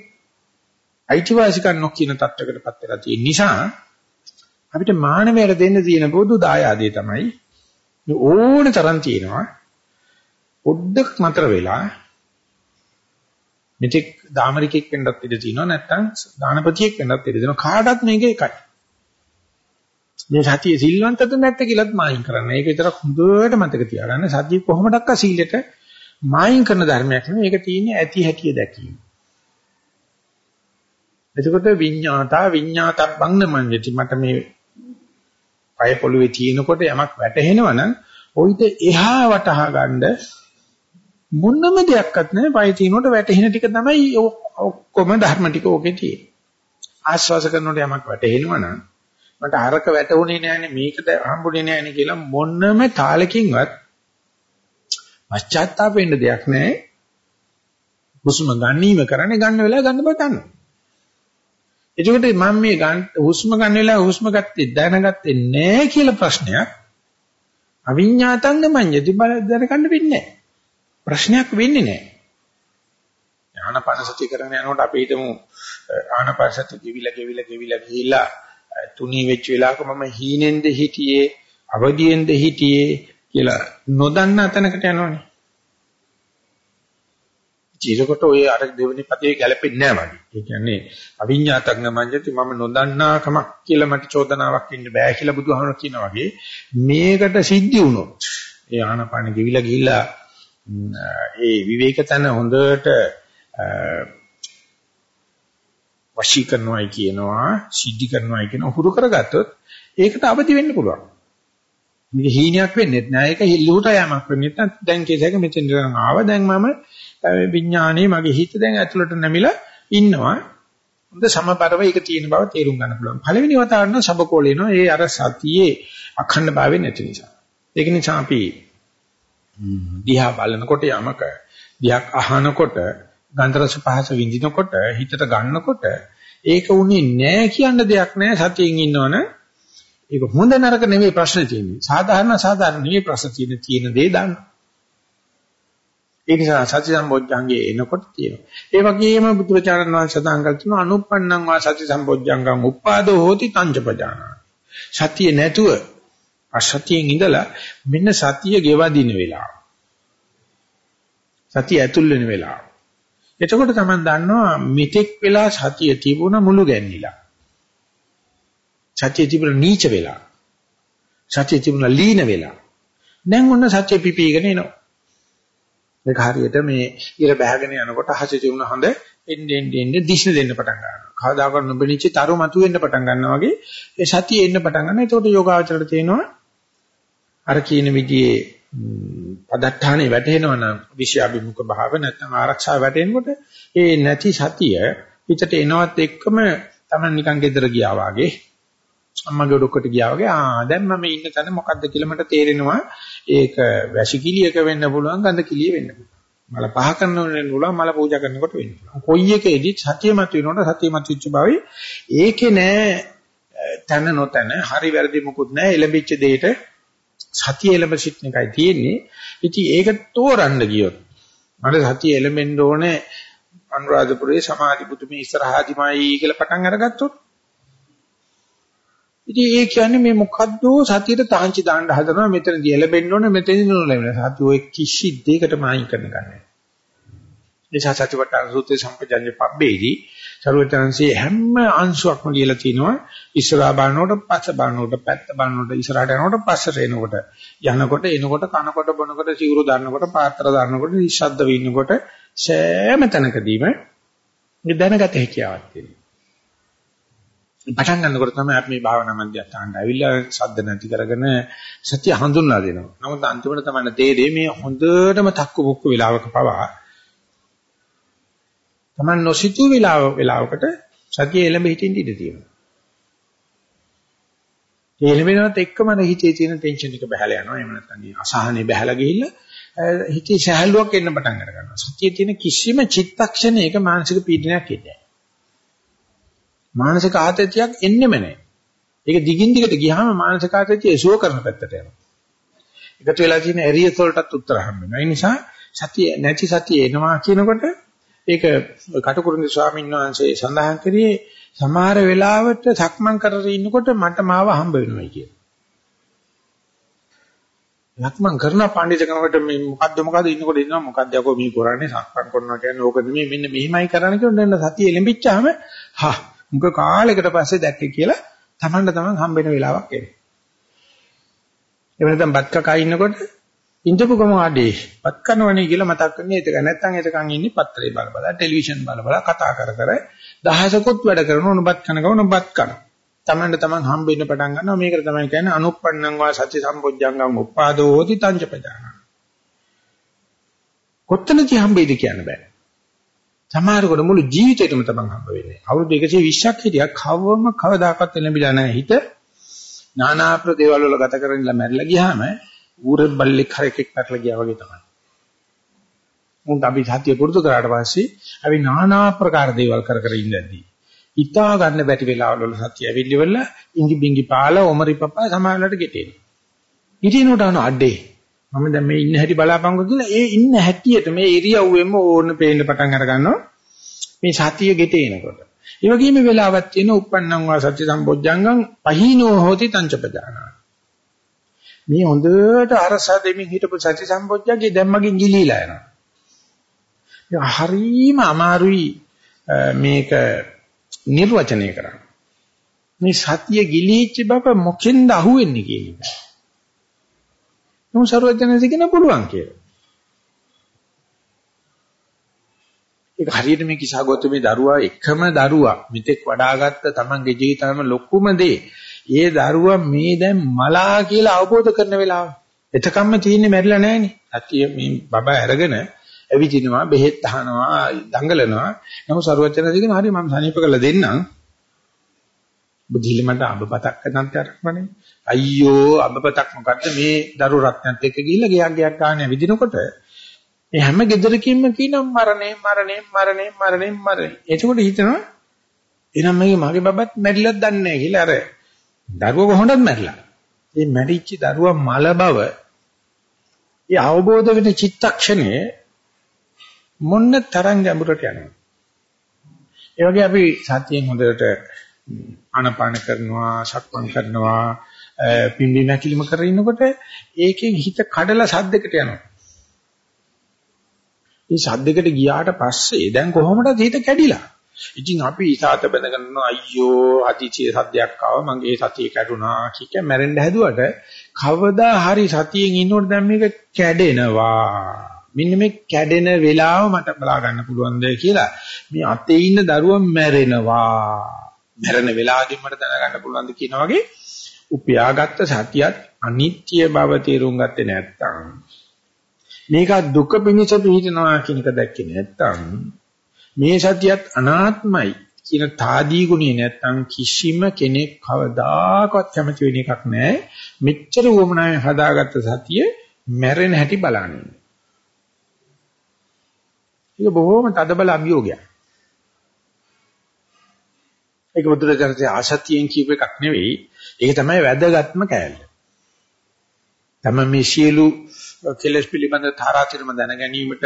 අයිතිවාසිකම් නොකියන තත්වයකටපත් වෙලා තියෙන නිසා අපිට මානවයට දෙන්න තියෙන පොදු දායාදේ තමයි ඕන තරම් තියෙනවා පොඩ්ඩක් මතර වෙලා මෙතෙක් දාමරිකෙක් වෙන්නත් ඉඩ තියෙනවා නැත්නම් දානපතියෙක් වෙන්නත් ඉඩ තියෙනවා කාටවත් මේක එකයි. මේ සතිය සිල්වන්තද නැත්ද කියලාත් මායින් කරන්න. ඒක විතරක් හොඳට මතක තියාගන්න. සතිය කොහොමඩක්ක සීලෙට මායින් කරන ධර්මයක් නෙවෙයි. ඒක තියෙන්නේ ඇති හැටිය දැකීම. එතකොට විඤ්ඤාතා විඤ්ඤාතබ්බං නමඤ්ඤති මට මේ පය පොළවේ තියෙනකොට යමක් වැටහෙනවනම් ඔయిత එහා වටහා ගන්න මොනම දෙයක්වත් නැහැ පය තිනකොට වැටෙන ටික තමයි ඔක්කොම ධර්ම ටික ඕකේ තියෙන්නේ. ආශ්වාස කරනකොට යමක් වැටෙනවා නම් මට අරක වැටුනේ නැහැනේ මේකද හම්බුනේ නැහැනේ කියලා මොනම තාලකින්වත් පශ්චාත්තාප වෙන්න දෙයක් නැහැ. හුස්ම ගන්නීම කරන්නේ ගන්න වෙලාව ගන්න බව දන්නවා. එතකොට මම මේ හුස්ම ගන්න වෙලාව හුස්ම ගත්තේ දැනගත්තේ නැහැ කියලා ප්‍රශ්නයක් අවිඤ්ඤාතං මඤ්ඤති බල දැනගන්න වෙන්නේ නැහැ. ප්‍රශ්නයක් වෙන්නේ නැහැ. ආනපන සතිය කරගෙන යනකොට අපි හිතමු ආනපන සතිය කිවිලා කිවිලා කිවිලා ගිහිලා තුනී වෙච්ච වෙලාවක මම හීනෙන්ද හිටියේ අවදියෙන්ද හිටියේ කියලා නොදන්න තැනකට යනවනේ. ජීවිතකොට ඔය අර දෙවෙනි පදේ ගැලපෙන්නේ නැහැ වගේ. ඒ කියන්නේ අවිඤ්ඤාතඥ මඤ්ඤති මම නොදන්නා කමක් කියලා මට චෝදනාවක් ඉන්න බෑ කියලා බුදුහාමර කියනවා වගේ මේකට සිද්ධි වුණොත් ඒ ආනපාන ගෙවිලා ගිහිල්ලා ඒ විවේක තන හොඳට වශී කරනවායි කියනවා සිද්ධි කරනවායි කියන හුරු කරගත්තොත් ඒකට අවදි වෙන්න පුළුවන්. මේක හීනයක් වෙන්නේ නැහැ. ඒක හිල්ලුට යamak වෙන්නේ නැත්නම් දැන් කේසයක මෙතෙන් ඉඳන් ආවා. දැන් මම විඥානයේ මගේ හිත දැන් ඇතුළට නැමිලා ඉන්නවා. හොඳ සමබරව ඒක තියෙන බව තේරුම් ගන්න පුළුවන්. පළවෙනි වතාවට නම් සබකෝලේනවා. ඒ අර සතියේ අඛණ්ඩ භාවය නැති නිසා. ඒක නිසා අපි දිහා බලනකොට යමක දිහා අහනකොට ගන්ධ රස පහස විඳිනකොට හිතට ගන්නකොට ඒක උනේ නෑ කියන දෙයක් නෑ සතියෙන් ඉන්නවනේ. ඒක හොඳ නරක නෙමෙයි ප්‍රශ්නේ තියෙන්නේ. සාධාරණ සාධාරණ නෙමෙයි ප්‍රශ්න තියෙන තියෙන දේ දාන්න. ඒ නිසා සති සම්බොජ්ජංගේ එනකොට තියෙනවා. ඒ වගේම බුදුරජාණන් වහන්සේ සඳහන් කළ තුන අනුප්පන්නං වා සති සම්බොජ්ජංගං උප්පාදෝ හෝති තංජපජාන සතිය නැතුව අසතියෙන් ඉඳලා මෙන්න සතිය ගෙවදින වෙලාව. සතිය ඇතුල් වෙන වෙලාව. එතකොට තමයි දන්නවා මෙතෙක් වෙලා සතිය තිබුණ මුළු ගැන්නිලා. සතිය තිබුණ නීච වෙලා. සතිය තිබුණ ලීන වෙලා. දැන් ඔන්න සතිය පිපීගෙන එනවා. ඒක හරියට මේ ඉර බහගෙන යනකොට හසි තිබුණ හොඳ එන්නේ එන්නේ දිශන දෙන්න පටන් ගන්නවා. කවදාකවත් නොබෙනිච්ච තරු මතුවෙන්න පටන් ගන්නවා වගේ ඒ සතිය එන්න පටන් ගන්නවා. ඒකට යෝගාචරයට තේනවා අර කියන විදිහේ පදත්තානේ වැටෙනවා නම් විෂයාභිමුඛ භාව නැත්නම් ආරක්ෂා වැටෙනකොට ඒ නැති සතිය පිටට එනවත් එක්කම Taman නිකන් ගෙදර ගියා වගේ අම්මගේ ඔඩොක්කට ගියා වගේ ආ දැන් මම ඉන්න තැන මොකද්ද කියලා මට තේරෙනවා. ඒක වැසිකිළියක වෙන්න පුළුවන් ගඳ කිලිය වෙන්න පුළුවන්. මල පහ කරනකොට වෙන්න පුළුවන් මල පූජා කරනකොට වෙන්න පුළුවන්. කොයි එකේදී සතිය මත වෙනකොට සතිය මත වෙච්ච බවයි. ඒකේ නෑ තන නොතන හරි වැරදි මොකුත් නෑ එළඹිච්ච දෙයට සතිය එළඹ සිටින එකයි තියෙන්නේ ඉතින් ඒක තෝරන්න ගියොත් මට සතිය එළඹෙන්න ඕනේ අනුරාධපුරයේ සමාධි පුතුමේ ඉස්සරහාදිමයි කියලා පටන් අරගත්තොත් ඉතින් ඒ කියන්නේ මේ මොකද්ද සතියට තාංචි දාන්න හදනවා මෙතනදී එළබෙන්න ඕනේ මෙතනදී නොලැබෙන. සතිය ඔය කිසි දෙයකට මායින් කරන ගන්නේ. නිසා සතිපට්ඨාන සූත්‍රයේ සම්පජඤ්ඤ පබ්බේදී සරුවචනන්සේ හැම අංශුවක්ම ලියලා තිනවා ඉස්සරහා බලනකොට පස්ස බලනකොට පැත්ත බලනකොට ඉස්සරහට යනකොට පස්සට එනකොට යනකොට එනකොට කනකොට බොනකොට සිවුරු දාන්නකොට පාත්‍ර දාන්නකොට නිශ්ශබ්ද වෙන්නකොට සෑම තැනකදීම දැනගත හැකියාවක් තියෙනවා. පටන් ගන්නකොට තමයි අපි මේ භාවනා මධ්‍යස්ථානට ඇවිල්ලා ශබ්ද නැති කරගෙන සත්‍ය හඳුන්වා දෙනවා. නමුත් අන්තිමට තමයි තේරෙන්නේ මේ හොඳටම තක්කු මුක්කු වෙලාවක පවා Taman නොසිතූ වෙලාව වෙලාවකට සතිය එළඹ හිටින්න ඉඩ තියෙනවා. ඒ එළඹෙනවත් එක්කම හිතේ තියෙන ටෙන්ෂන් එක බහැලා යනවා. එහෙම නැත්නම් අසහනේ බහැලා ගිහිල්ලා හිතේ සහැල්ලුවක් එන්න පටන් අර ගන්නවා. සතියේ තියෙන කිසිම චිත්තක්ෂණයක මානසික පීඩනයක් එන්නේ මානසික ආතතියක් එන්නෙම නැහැ. ඒක දිගින් දිගට ගියාම මානසික ආතතිය එසුව කරන පැත්තට යනවා. එකතු වෙලා තියෙන ඇරියස් වලටත් උත්තර හම්බ වෙනවා. ඒ නිසා සතිය නැති සතිය එනවා කියනකොට ඒක කටුකුරුන්දි ස්වාමීන් වහන්සේ සඳහන් කරේ සමහර වෙලාවට සක්මන් කරගෙන ඉන්නකොට මට මාව හම්බ වෙනවයි කියලා. සක්මන් කරන පඬිතුකමකට මේ මොකද්ද මොකද්ද ඉන්නකොට ඉන්නවා මොකද්ද යකෝ මේ කරන්නේ සක්මන් කරනවා කියන්නේ ඕක නෙමෙයි මෙන්න මෙහිමයි කරන්න කියනොත් සතිය එලඹිච්චාම හා මුක කාලයකට පස්සේ දැක්කේ කියලා තමන්ට තමන් හම්බ වෙන වෙලාවක් එන්නේ. ඒ වෙනතම් බත් කකා ඉන්නකොට ඉඳපු ගම ආදී පත් කරනවනේ කියලා මතක් කරන්නේ ඒක නැත්තම් එතකන් ඉන්නේ පත්තරේ බල බල ටෙලිවිෂන් බල බල කතා කර කර දහසකුත් වැඩ කරන උණුබත් කන ගමන උණුබත් කන. තමන්ට තමන් හම්බෙන්න පටන් ගන්නවා මේකට තමයි කියන්නේ අනුප්පන්නං වා සත්‍ය සම්පොඥංගං උප්පාදෝ හෝති තංච පජාන. කොත්තනදී හම්බෙයිද කියන්න බෑ. සමහරකට මුළු ජීවිතේටම තමන් හම්බ වෙන්නේ. අවුරුදු 120ක් හිටියා කවවම කවදාකවත් එළඹිලා නැහැ හිත. නානා ප්‍රදේවල් වල ගත කරගෙන ඉඳලා මැරිලා ගියාම ඌරේ බල්ලෙක් හරකෙක් පැටල ගියා වගේ තමයි. මුන්ට අපි සත්‍ය පුරුදු කරාට පස්සේ අපි নানা ආකාර දේවල් කර කර ඉඳද්දී හිතා ගන්න බැටි වෙලාවල වල සත්‍ය ඇවිල්ලිවල ඉඟි බිඟි පාලා ඔමරි පපා සමානලට ගෙටේන. ඉතිනොට අන අඩේ මම දැන් මේ ඉන්න හැටි බලාපංකෝ කියලා ඒ ඉන්න හැටියට මේ ඉරියව්වෙම ඕන පේන්න පටන් අර ගන්නවා මේ සතිය ගෙටේනකොට. ඒ වගේම වෙලාවක් තියෙන uppannam වා සත්‍ය සම්බොජ්ජංගං පහීනෝ හෝති තංචපදානා. මේ හොඳට අරසා දෙමින් හිටපු සති සම්බොජ්ජගේ දැම්මකින් ගිලීලා යනවා. හරීම අමාරුයි මේක නිර්වචනය කරන්න. මේ සතිය ගිලීච්ච බව මොකෙන්ද අහුවෙන්නේ කියන එක. නෝ සර්වඥයන්සේ කියන පුළුවන් කියලා. ඒක හරියට මේ කිසాగොතමේ දරුවා එකම දරුවා මෙතෙක් වඩාගත්ත තමන්ගේ ජීවිතයම ලොකුම දේ. ඒ දරුවා මේ දැන් මලා කියලා අවබෝධ කරන වෙලාව. එතකම්ම තියෙන්නේ මැරිලා නැහනේ. සතිය මේ බබා අරගෙන ඇවිදිනවා බෙහෙත් අහනවා දඟලනවා. නමුත් සරුවචනදී කියන හරි මම සනීප කරලා දෙන්නම්. බුද්ධිල මට අබපතක් නැත්තරක්මනේ අයියෝ අබපතක් මොකද්ද? මේ දරු රත්නත් එක්ක ගිහිල්ලා ගියක් ගියක් ගන්න ඇවිදිනකොට මේ හැම ගෙදරකින්ම කියනවා මරණේ මරණේ මරණේ මරණේ මරණේ එතකොට හිතනවා එනම් මේ මගේ බබත් මැරිලත් දන්නේ නැහැ. කියලා අර දරුවා කොහොමදත් මැරිලා මේ මැරිච්ච දරුවා මල බව ඒ අවබෝධ වෙන චිත්තක්ෂණයේ මොන්න තරම් ගැඹුරට යනවා. ඒ වගේ අපි සතියෙන් හොඳට ආනපාන කරනවා, සක්මන් කරනවා, පිම්බි නැකිලිම කරගෙන ඉන්නකොට ඒකෙන් හිත කඩලා සද්දකට යනවා. මේ සද්දකට ගියාට පස්සේ දැන් කොහොමද හිත කැඩිලා? ඉතින් අපි ඉසాత බඳගෙන අයියෝ අතිචේ සද්දයක් ආව මගේ සතිය කැඩුනා කික මැරෙන්න හැදුවට කවදා හරි සතියෙන් ඉන්නකොට දැන් මේක කැඩෙනවා. මෙන්න මේ කැඩෙන වෙලාව මට බලා ගන්න පුළුවන්ද කියලා. මේ අතේ ඉන්න දරුවා මැරෙනවා. මැරෙන වෙලාවකින් මට දැනගන්න පුළුවන්ද කියන වගේ උපයාගත්ත සතියත් අනිත්‍ය බව තේරුම් ගත්තේ නැත්නම් මේක දුක පිණිස පිහිටනවා කියන එක දැක්කේ නැත්නම් මේ සතියත් අනාත්මයි කියන තාදී ගුණය නැත්නම් කිසිම කෙනෙක් කවදාකවත් කැමති වෙන එකක් නැහැ මෙච්චර වමනාවෙන් හදාගත්ත සතිය මැරෙන හැටි බලන්නේ. ඒක බොහොම තදබල අභියෝගයක්. ඒක බුදුරජාණන්සේ ආසතියෙන් කියප එකක් නෙවෙයි. ඒක තමයි වැදගත්ම කෑල්ල. තමයි මේ සියලු කෙලස් පිළිබඳ තාරාතිරම දැන ගැනීමට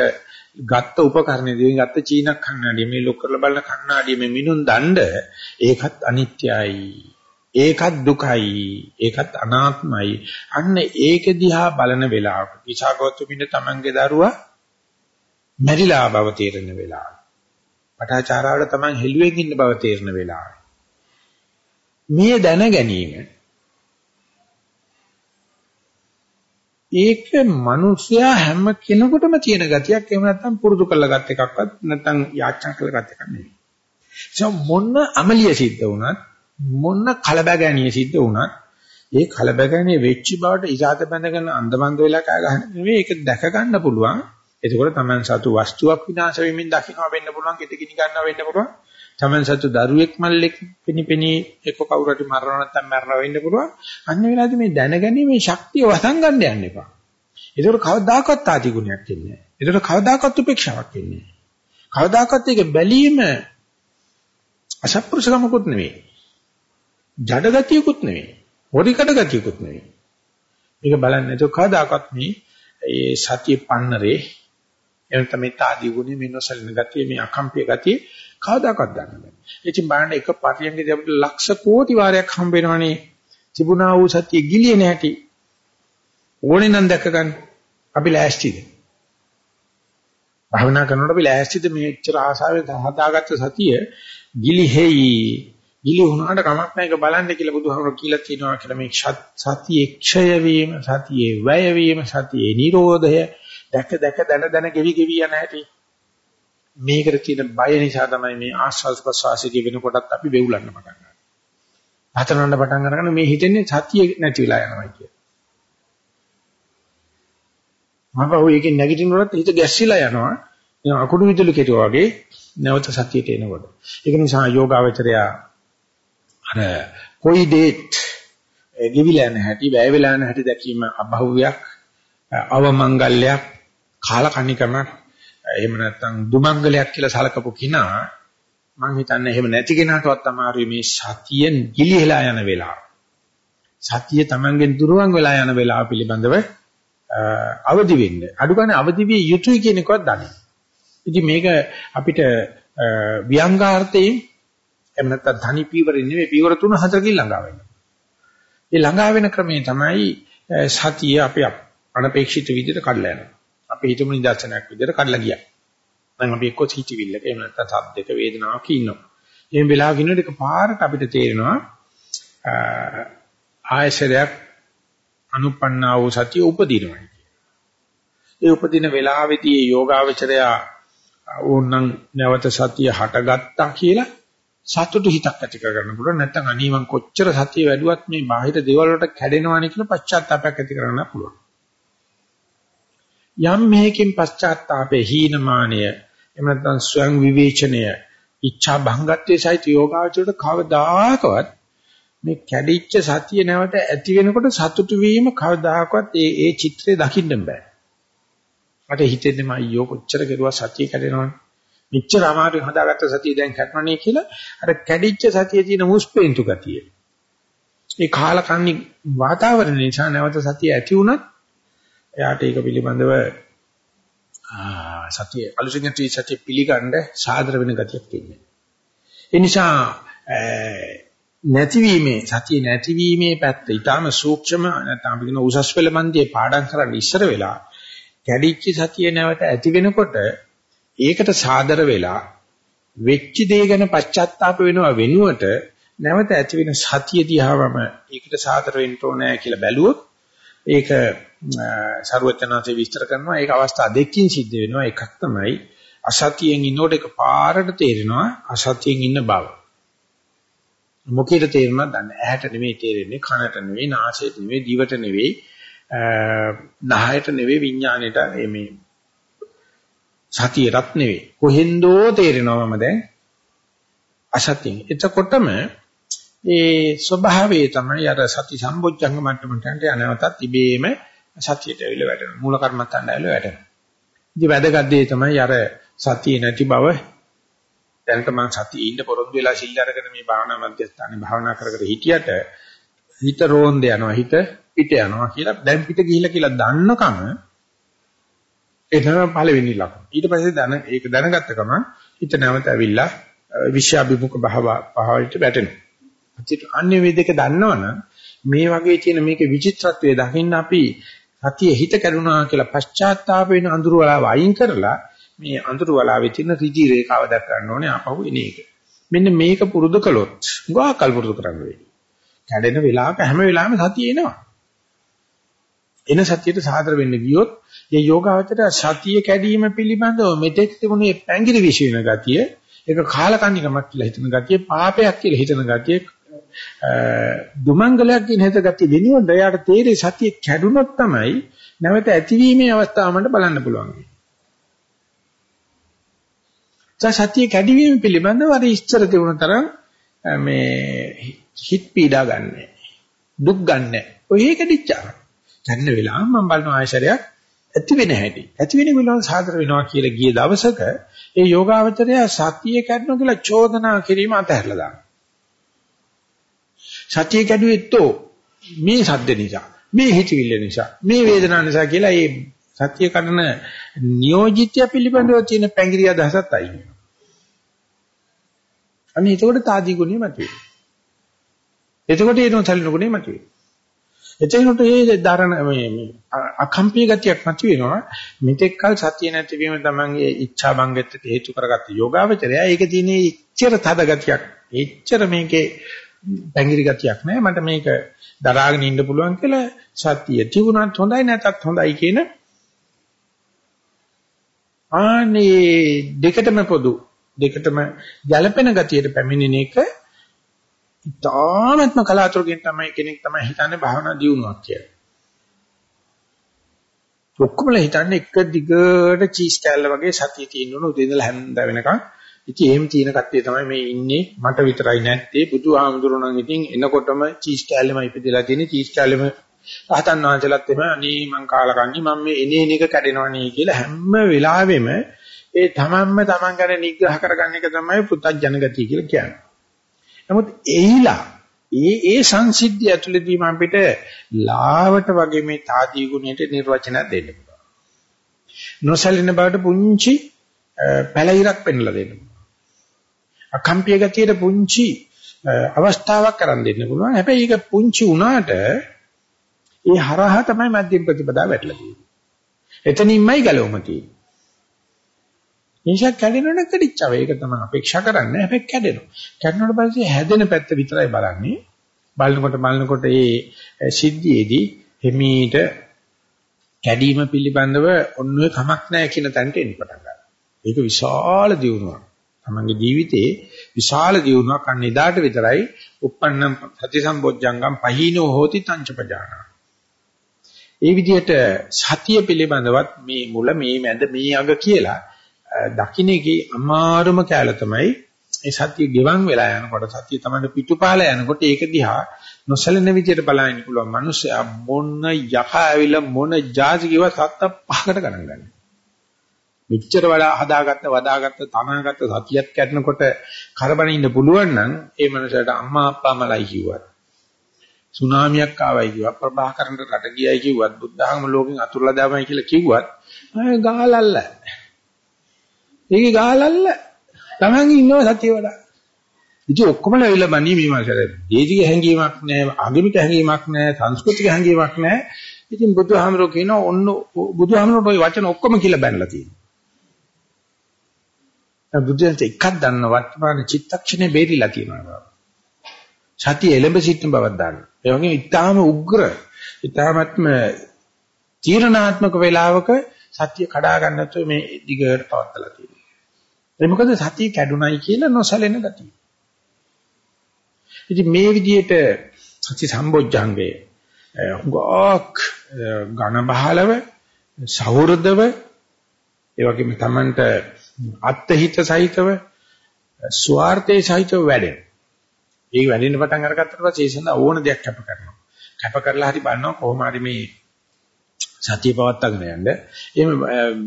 ගත්ත උපකරණේ දෙවියන් ගත්ත චීන කන්නඩිය මේ ලොක් කරලා බලන කන්නඩිය මේ මිනුන් දණ්ඩ ඒකත් අනිත්‍යයි. ඒකත් දුකයි. ඒකත් අනාත්මයි. අන්න ඒක දිහා බලන වෙලාවක විචාගෞතමින් තමන්ගේ දරුවා මැරිලා බව තේරෙන වෙලාව. පටාචාරාවට තමන් හෙළුවෙන් ඉන්න බව තේරෙන වෙලාව මේ දැන ගැනීම ඒක මිනිස්සයා හැම කෙනෙකුටම තියෙන ගතියක් එහෙම නැත්නම් පුරුදු කරලාගත් එකක්වත් නැත්නම් යාචනා කරලාගත් එකක් නෙවෙයි. ඒ මොන අමලිය සිද්ධ වුණත් මොන කලබගැනිය සිද්ධ වුණත් ඒ කලබගැනිය වෙච්ච බවට ඉසాత බැඳගෙන අන්දමන්ද වෙලා කෑ ගන්න නෙවෙයි ඒක දැක ගන්න පුළුවන්. එතකොට Taman සතු වස්තුවක් විනාශ වෙමින් දකින්න වෙන්න පුළුවන්, කිටකිනි ගන්නවා වෙන්න පුළුවන්. Taman සතු දරුවෙක් මල්ලෙක් පිනිපිනි එක කවුරු හරි මරනවා නැත්නම් මරනවා වෙන්න පුළුවන්. අන්න වෙලාවේදී මේ දැනගැනීමේ ශක්තිය වසන් ගන්න යන්න එපා. ඒකට කවදාකවත් ආදි ගුණයක් එන්නේ නැහැ. ඒකට කවදාකවත් උපේක්ෂාවක් එන්නේ නැහැ. කවදාකවත් ඒක බැලීම අසත්පුරුෂකමකුත් නෙවෙයි. ජඩ ගතියකුත් නෙවෙයි. හොරිකඩ ගතියකුත් නෙවෙයි. මේක බලන්නේ නැතුව කවදාකවත් මේ ඒ සතිය පන්නරේ එන තමයි තාදී ගුණේ මේ නොසලින ගතිය මේ අකම්පිය ගතිය කවදාකවත් ගන්න බෑ. ඉතින් බලන්න එක පරියන්කදී අපිට ලක්ෂ කෝටි වාරයක් හම්බ වෙනවනේ තිබුණා වූ සතිය ගිලියේ නැහැටි. ඕනේ නම් දැක ගන්න. අපි ලෑස්තිද? භාවනා කරනකොට අපි ලෑස්තිද මේච්චර ආසාවෙන් හදාගත්ත සතිය ගිලිහෙයි. ගිලි වුණාට කමක් නැහැ ඒක බලන්න කියලා බුදුහාමුදුරුවෝ කියලා තියෙනවා කියලා මේ සතියේ ක්ෂය වීම, සතියේ වැය වීම, සතියේ නිරෝධය දැක දැක දන දන ගෙවි ගෙවි යන හැටි මේකට තියෙන බය නිසා තමයි මේ ආස්වාද ප්‍රසවාසයේ වෙන කොටත් අපි වෙවුලන්න පටන් ගන්නේ. හතරනන්න පටන් අරගෙන මේ හිතෙන්නේ සතිය නැති වෙලා යනවා කියලා. මම ඒකෙන් නැගිටිනකොට හිත ගැස්සිලා යනවා. ඒ අකුඩු විදුලි කෙටුවා වගේ නැවත සතියට එනකොට. ඒක නිසා යෝගාවචරය අර කොයි දේත් ගෙවිලා යන හැටි, වැය වෙලා යන හැටි දැකීම අභව්‍යයක්, අවමංගල්‍යයක්, කාලකණිකමක්, එහෙම නැත්නම් දුමංගලයක් කියලා සලකපු කිනා මම හිතන්නේ එහෙම නැති කෙනාටවත් අමාරුයි මේ සතියෙන් ගිලිහෙලා යන වෙලාව. සතිය Tamangen දුරවන් වෙලා යන වෙලාව පිළිබඳව අවදි වෙන්න. අඩු ගන්න අවදි විය යුතුයි කියන එකවත් දන්නේ. ඉතින් මේක අපිට ව්‍යංගාර්ථයෙන් එහෙම නැත්නම් ධනි පීවරේ නෙවෙයි පීවර තුන හතරකින් ළඟා වෙනවා. ඒ ළඟා වෙන ක්‍රමේ තමයි සතිය අපි අනපේක්ෂිත විදිහට කඩලා යනවා. අපි හිතමු නිදර්ශනයක් විදිහට කඩලා ගියා. දැන් අපි එක්ක හිතවිල්ලක එහෙම නැත්නම් සද්දක වේදනාවක් ඉන්නවා. එහෙම වෙලාවක ඉන්නකොට එක පාරට අපිට තේරෙනවා ආයශරයක් අනුපන්නා වූ සතිය උපදිනවා ඒ උපදින වෙලාවේදී යෝගාවචරය ඕනනම් නැවත සතිය හටගත්තා කියලා සතුටු හිතක් ඇති කරගන්න පුළුවන් නැත්නම් අනී මං කොච්චර සතිය වැඩුවත් මේ බාහිර දේවල් වලට කැඩෙනවානේ කියලා පශ්චාත්තාවයක් ඇති කරගන්න පුළුවන් යම් මේකෙන් පශ්චාත්තාපේ හීනමානය එහෙම නැත්නම් ස්වයං විවේචනය ඉච්ඡා භංගත්වයේ සහිත යෝගාචරයට කවදාකවත් මේ කැඩිච්ච සතිය නැවත ඇති වෙනකොට සතුටු වීම කවදාකවත් ඒ ඒ චිත්‍රය දකින්න බෑ. මට හිතෙන්නේ මම අයියෝ කොච්චර කෙරුවා සතිය කැඩෙනවනේ. මෙච්චර අමාරුවෙන් හදාගත්ත සතිය දැන් කැඩුණනේ කියලා අර කැඩිච්ච සතියේ තියෙන මුස්පෙන්තු ගතිය. ඒ කාලකන්ණි වාතාවරණ නිසා නැවත සතිය ඇති වුණත් එයාට ඒක පිළිබඳව සතිය අලුතින් ඇති සතිය පිළිගන්න සාදර වෙන ගතියක් තියෙනවා. ඒ නිසා නැතිවීමේ සතිය නැතිවීමේ පැත්ත ඊටාම සූක්ෂම නැත්නම් අපි කියන උසස් පෙළ මන්දියේ පාඩම් කරන්න ඉස්සර වෙලා කැඩිච්ච සතිය නැවත ඇති වෙනකොට ඒකට සාදර වෙලා වෙච්ච දේ ගැන පශ්චාත්තාප වෙනවා වෙනුවට නැවත ඇති වෙන සතිය දිහාවම ඒකට සාදර වෙන්න ඕනේ කියලා බැලුවොත් ඒක ਸਰවචනාංශේ විස්තර කරනවා ඒක අවස්ථා දෙකකින් සිද්ධ වෙනවා. එකක් තමයි අසතියෙන් ඉන්නකොට එක පාරට තේරෙනවා අසතියෙන් ඉන්න බව. මොකේද තේරෙනවද දන්නේ ඇහැට නෙමෙයි තේරෙන්නේ කනට නෙමෙයි නාසයට නෙමෙයි දිවට නෙමෙයි නහයට නෙවෙයි විඥාණයට මේ සතියටත් නෙවෙයි කොහෙන්දෝ තේරෙනවා මම දැන් අසතියෙන්. එතකොටම ඒ ස්වභාවය තමයි අර සති සම්බොජ්ජංග මට්ටමට යනවතත් ඉබේම සතියට ඇවිල්ලා වැටෙනවා මූල කර්මත්තන්ට ඇවිල්ලා වැටෙනවා ඉතින් වැදගත් දේ තමයි අර සතිය නැති බව දැනට මම සතියේ ඉන්න පොරොන්දු වෙලා සිල් අරගෙන මේ භාවනා මධ්‍යස්ථානේ භාවනා කර කර හිටියට හිත රෝන්ද යනවා හිත පිට යනවා කියලා දැන් පිට ගිහිල්ලා කියලා දන්නකම ඒ තමයි පළවෙනි ලක්ෂණ. ඊට පස්සේ දැන ඒක දැනගත්ත ගමන් හිත නැවත ඇවිල්ලා විශ්යාභිමුඛ භාව භාවයට වැටෙනවා. අතිට අන්‍ය වේදක දන්නවනම් මේ වගේ තියෙන මේකේ විචිත්‍රත්වය දකින්න අපි සතිය හිත කරුණා කියලා පශ්චාත්තාප වෙන අඳුර වලාව අයින් කරලා මේ අඳුර වලාවේ තියෙන ඍජු රේඛාව දක් ගන්න ඕනේ අපහු එන එක. මෙන්න මේක පුරුදු කළොත් ගෝකල් පුරුදු කරන්න වෙයි. කැඩෙන වෙලාවක හැම වෙලාවෙම සතිය එනවා. එන සතියට සාදර වෙන්න ගියොත් මේ යෝගාවචර සතිය කැඩීම පිළිබඳව මෙතෙක් තිබුණේ පැංගිරි විශ්ින ගතිය ඒක කාලකන්නිකමක් කියලා හිතන ගතිය පාපයක් කියලා හිතන ගතිය දුමංගලයක් කියන හිත ගතිය වෙනුවට එයාට තේරෙයි සතිය කැඩුනොත් තමයි නැවත ඇතිවීමේ අවස්ථාවකට බලන්න පුළුවන්. සතිය කැඩීම පිළිබඳව අර ඉස්තර තිබුණ තරම් මේ හිත පීඩා ගන්නෑ. දුක් ගන්නෑ. ඔය කැඩිච්චා. ගන්න වෙලාව මම බලන ආයශරයක් ඇති වෙන හැටි. ඇති වෙන වෙලාව සාදර වෙනවා කියලා ගිය දවසක ඒ යෝගාවචරය සතිය කැඩනවා කියලා චෝදනා කිරීම අතහැරලා දානවා. සතිය කැඩුවෙත්තෝ මේ සද්ද නිසා, මේ හිතවිල්ල නිසා, මේ වේදනාව නිසා කියලා මේ සත්‍ය කරන නියෝජිතය පිළිබඳව තියෙන පැංගිරිය අදහසත් අයින් වෙනවා. අනේ එතකොට తాදී ගුණේ මතුවේ. එතකොට ඒනොන් සැලෙන ගුණේ මතුවේ. එතකොට මේ ධරණ මේ අකම්පී ගතියක් මතුවෙනවා. මෙතෙක් කල සත්‍ය නැතිවීම තමංගේ ઈચ્છා බංගෙත් හේතු කරගත්ත යෝගාවචරය. ඒක තියෙන ඉච්ඡර තද ගතියක්. ඉච්ඡර මේකේ පැංගිරි ගතියක් නෑ මට මේක දරාගෙන ඉන්න පුළුවන් කියලා සතිය තිබුණත් හොඳයි නැතත් හොඳයි කියන ආනේ දෙකටම පොදු දෙකටම ගැළපෙන ගතියට පැමිණෙන එක ඉතාමත්ම කලාතුරකින් තමයි කෙනෙක් තමයි හිතන්නේ භාවනා දියුණුවක් කියලා. ඔක්කොමලා හිතන්නේ එක දිගට චීස් කෑල්ල වගේ සතිය තියෙන්න උදේ ඉඳලා හැන්ද වෙනකන්. ඉතින් එහෙම තියෙන කට්ටිය තමයි මේ ඉන්නේ මට විතරයි නැත්තේ බුදුහාමුදුරණන් ඉතින් එනකොටම චීස් කෑල්ලම ඉපදලා තියෙන චීස් කෑල්ලම රහතන් වහන්සේලාත් එම අනේ මං කාලා කන්නේ මම මේ එනේන එක කැඩෙනවනේ කියලා හැම වෙලාවෙම ඒ තමන්ම තමන් ගැන නිග්‍රහ කරගන්න එක තමයි පුත්තජන ගතිය කියලා කියන්නේ. නමුත් එයිලා ඒ ඒ සංසිද්ධිය ඇතුළතදී මම අපිට ලාවට වගේ මේ තාදී ගුණයට නිර්වචන දෙන්න පුළුවන්. නොසලින බවට පුංචි පැලිරක් පෙන්ලා දෙන්න පුළුවන්. අකම්පිය ගතියට පුංචි අවස්ථාවක් කරන් දෙන්න පුළුවන්. හැබැයි ඒක පුංචි වුණාට ඒ හරහා තමයි මධ්‍යම ප්‍රතිපදාව වැටලා තියෙන්නේ. එතනින්මයි ගලවම තියෙන්නේ. නිසා කැඩෙනවනේ කැඩිච්චව. ඒක තමයි අපේක්ෂා කරන්නේ. හැබැයි කැඩෙනවා. කැඩුණාට පස්සේ හැදෙන පැත්ත විතරයි බලන්නේ. බලනකොට බලනකොට මේ සිද්ධියේදී හිමීට කැඩීම පිළිබඳව ඔන්නේ කමක් නැහැ කියන තැනට එන්න පටන් ගන්නවා. ඒක විශාල දියුණුවක්. තමන්ගේ ජීවිතේ විශාල දියුණුවක් අන්න එදාට විතරයි uppannam සතිසම්බොජ්ජංගම් පහීනෝ හෝති තංචපජාන. ඒ විදිහට සතිය පිළිබඳවත් මේ මුල මේ මැද මේ අග කියලා දකින්නේගේ අමාරුම කැල තමයි ඒ සතිය ගෙවන් වෙලා යනකොට සතිය තමයි පිටුපාල යනකොට ඒක දිහා නොසලෙන විදියට බලන්න පුළුවන් මිනිස්සයා මොන යක ඇවිල්ලා මොන જાති කිව්ව සත්ත පහකට ගණන් ගන්න. මෙච්චර වඩා හදාගත්ත වදාගත්ත තනාගත්ත සතියක් කැඩනකොට කරබන ඉන්න පුළුවන් නම් ඒ මනසට අම්මා අප්පා මලයි කිව්වත් සුනාමියක් ආවයි කිව්වත් ප්‍රභාකරන්ට රට ගියයි කිව්වත් බුද්ධ ධර්ම ලෝකෙන් අතුරුලා දාමයි කියලා කිව්වත් අය ගහලල්ල ඒකේ ගහලල්ල Taman ඉන්නව සතිය වඩා. ඉතින් ඔක්කොම ලැබිලා බණී මේ මාසෙට. දේශික හැඟීමක් නැහැ, ආගමික හැඟීමක් නැහැ, සංස්කෘතික හැඟීමක් නැහැ. ඉතින් බුදුහාමරෝ කියන ඔන්න බුදුහාමරෝ ওই වචන ඔක්කොම කියලා බැනලා තියෙනවා. බුදුන්ට එකක් දන්න වර්තමාන චිත්තක්ෂණේ බේරිලා තියෙනවා. සතිය එළඹ සිටින බවක් දාන්න. ඒ වගේම ඊටාම උග්‍ර, ඊටාමත්ම තීරණාත්මක වේලාවක සත්‍ය කඩා ගන්න නැතුව මේ දිගට පවත්ලා තියෙනවා. ඒ මොකද සත්‍ය කැඩුනයි කියලා නොසැලෙන ගතිය. ඉතින් මේ විදිහට සත්‍ය සම්බොජ්ජංගේ හුඟක් ඝන බහලව සහෘදව ඒ වගේම Tamanට අත්හිත සහිතව ස්වార్థේ සහිතව වැඩෙන. ඒක වැඩෙන්න පටන් අරගත්තට පස්සේ ඒ සඳහා ඕන දෙයක් කැප කරනවා. කැප කරලා හරි බලනවා කොහොම හරි මේ සතිය පවත්වාගෙන යන්න. එහෙම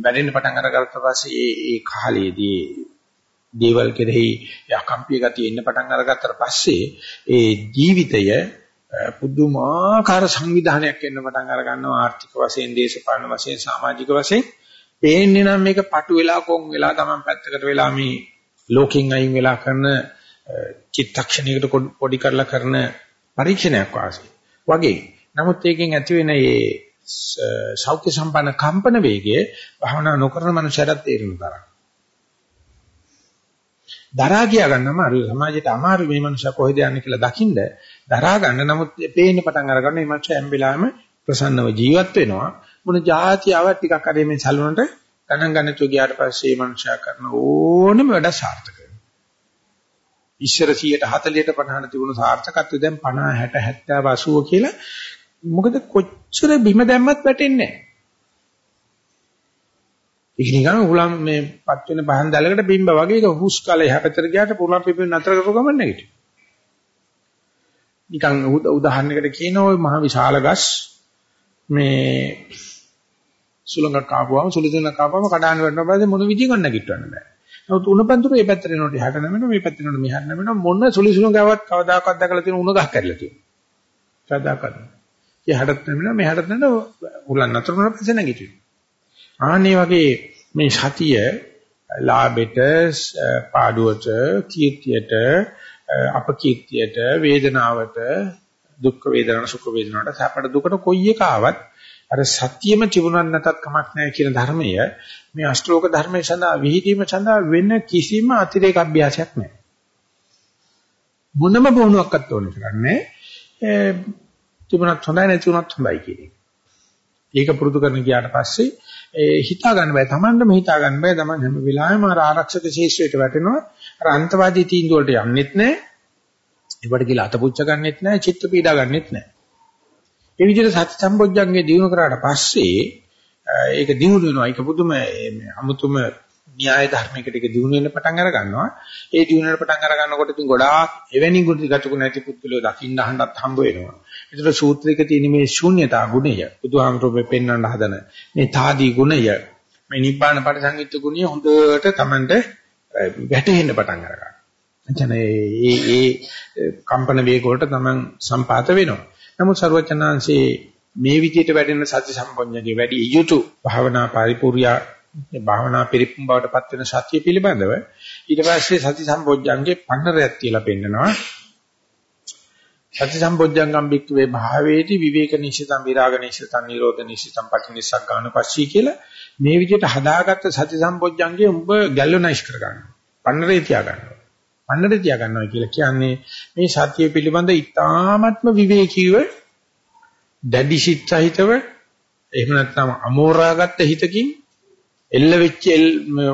වැඩෙන්න පටන් අරගත්ත පස්සේ ඒ ඒ කාලයේදී දේවල් කෙරෙහි යකම්පිය ගතිය එන්න පටන් අරගත්තට පස්සේ ඒ ජීවිතය පුදුමාකාර සංවිධානයක් එන්න පටන් අර ගන්නවා ආර්ථික වශයෙන් දේශපාලන වශයෙන් සමාජික වශයෙන් පේන්නේ නම් මේක පටු වෙලා කොන් වෙලා Taman පැත්තකට වෙලා මේ ලෝකෙන් අයින් වෙලා කරන චිත්තක්ෂණයකට පොඩි කරලා කරන පරීක්ෂණයක් වාසේ වගේ. නමුත් ඒකෙන් ඇති වෙන මේ සෞඛ්‍ය සම්පන්න කම්පන වේගය භවනා නොකරන මනුෂයරත් තේරෙන තරම්. දරා ගියා ගන්නම අර සමාජයට අමාරු මේ මනුෂයා කොහෙද යන්නේ කියලා දකින්න දරා ගන්න නමුත් පේන්න පටන් අරගන්න මේ මනුෂයා හැම වෙලාවෙම ප්‍රසන්නව ජීවත් වෙනවා. මොන જાතියාවක් ටිකක් හරි මේ සැලුනට ගණන් ගන්න තු ගියාට පස්සේ මනුෂයා කරන ඕනම වැඩ සාර්ථක වෙනවා. ඉස්සර 140ට 50ට තිබුණු සාර්ථකත්වය දැන් 50 60 70 80 කියලා මොකද කොච්චර බිම දැම්මත් වැටෙන්නේ නැහැ. ඒක නිකන් උලම් මේ පත් වෙන පහන් දැලකට බිම්බ වගේ ඒක හුස් කාලේ එහා පැත්තට ගියාට පුළුවන් පිපෙන්න අතර කරපු ගමන් නැගිටින. නිකන් උදාහරණයකට කියන ওই මහ විශාල ගස් මේ සුලංගක් කාපුවම සුලිසුලංගක් කාපුවම කඩාන වැටෙනවා පස්සේ මොන විදිහකින් නැගිටවන්න බෑ. නමුත් උණ පන්තුර මේ පැත්තට එනකොට එහාට නැමෙනවා මේ පැත්තට එනකොට මෙහාට නැමෙනවා මොන සුලිසුලංගාවක් කවදාකවත් දැකලා තියෙන උණ ගහ කැඩලා තියෙනවා. කවදාකවත්. එහාටත් නැමෙනවා මෙහාටත් නැමෙනවා උලන් නතර වුණා පස්සේ නැගිටිනවා. ආන්නේ වගේ මේ සතිය ලාභෙට පාඩුවට කීර්තියට අපකීර්තියට වේදනාවට දුක් වේදනා සුඛ වේදනාවට සැපට දුකට කොයි එක ආවත් අර සත්‍යෙම තිබුණත් නැතත් කමක් නැහැ කියන ධර්මය මේ අෂ්ටෝක ධර්මයේ සඳහා විහිදීම සඳහා වෙන කිසිම අතිරේක අභ්‍යාසයක් නැහැ මොනම බොහොමක්වත් ඕනේ කරන්නේ තිබුණත් හොඳයි නැතිුණත් හොඳයි කියන එක. ඒක පුරුදු කරන ගියාට පස්සේ ඒ හිතා ගන්න බෑ. Tamandම හිතා ගන්න බෑ. Taman හැම වෙලාවෙම අර ආරක්ෂක ශේෂ්ත්‍රයට වැටෙනවා. අර අන්තවාදී තීන්දුව වලට යන්නෙත් නෑ. ඒවට කියලා අතපුච්ච ගන්නෙත් නෑ. චිත්ත පීඩා ගන්නෙත් නෑ. ඒ විදිහට සත්‍ය සම්බොජ්ජංගේ දිනු කරාට පස්සේ ඒක දිනු වෙනවා. ඒක පුදුම අමුතුම න්‍යාය ධර්මයකට ඒක දිනු වෙන්න පටන් අර ගන්නවා. ඒ දිනු වෙන පටන් අර ගන්නකොට ඉතින් ගොඩාක් එවැනි ගුණ ගතුක නැති පුත්තුලෝ දකින්න අහන්නත් හම්බ වෙනවා. ඒතර සූත්‍රයක තියෙන මේ ශූන්‍යතා ගුණය බුදුහාමරෝ පෙන්වන්න හදන මේ තාදී ගුණය මේ නිබ්බාන පරිසංයුක්ත ගුණය හොඳට Tamanට වැටහෙන්න පටන් අරගන්නවා. එතන ඒ ඒ කම්පන වේග වලට Taman සම්පාත වෙනවා. නමුත් ਸਰවචනාංශේ මේ විදිහට වැඩෙන සති සම්පොඤ්ඤගේ වැඩි යුතු භාවනා පරිපූර්ණා භාවනා පරිපූර්ණ බවට පත් වෙන සතිය පිළිබඳව ඊට පස්සේ සති සම්පොඤ්ඤංගේ පන්නරයක් තියලා පෙන්නනවා. සති සම්බොජ්ජංගම් බික්කවේ භාවේති විවේක නිශ්චිතම් විරාග නිශ්චිතම් නිරෝධ නිශ්චිතම් පටිනිස්සක් ගන්න පස්සී කියලා මේ විදිහට හදාගත්ත සති සම්බොජ්ජංගේ උඹ ගැලොනයිස් කර ගන්නවා. පන්නරේ තියා ගන්නවා. පන්නරේ තියා ගන්නවා කියලා කියන්නේ මේ සතිය පිළිබඳ ඊ타ත්ම විවේකීව දැඩි සිත් සහිතව එහෙම නැත්නම් අමෝරාගත්ත හිතකින් එල්ල වෙච්ච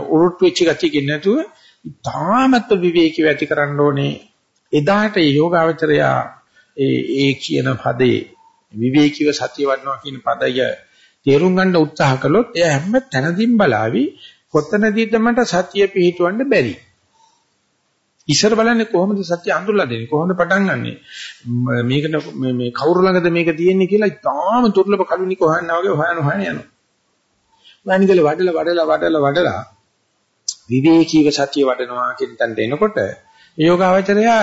උරුට් වෙච්ච ගතියකින් නැතුව ඊ타ත්ම විවේකීව ඇති කරන්න ඕනේ එදාට යෝගාවචරයා ඒ ඒ කියන පදේ විවේකීව සතිය වඩනවා කියන පදය තේරුම් ගන්න උත්සාහ කළොත් එයා හැම තැනදීම බලාවි කොතනදීද මට සතිය පිහිටවන්න බැරි. ඉස්සර බලන්නේ කොහොමද සත්‍ය අඳුරලා දෙන්නේ කොහොමද පටන් ගන්නෙ මේක මේ කවුරු ළඟද මේක තියෙන්නේ කියලා ඉතාම දුර්ලභ කලුණික හොයනවා වගේ හොයන හොයන යනවා. වයින්ගල වඩලා වඩලා වඩලා වඩලා විවේකීව සතිය වඩනවා කියන තැනට එනකොට යෝගාවචරයා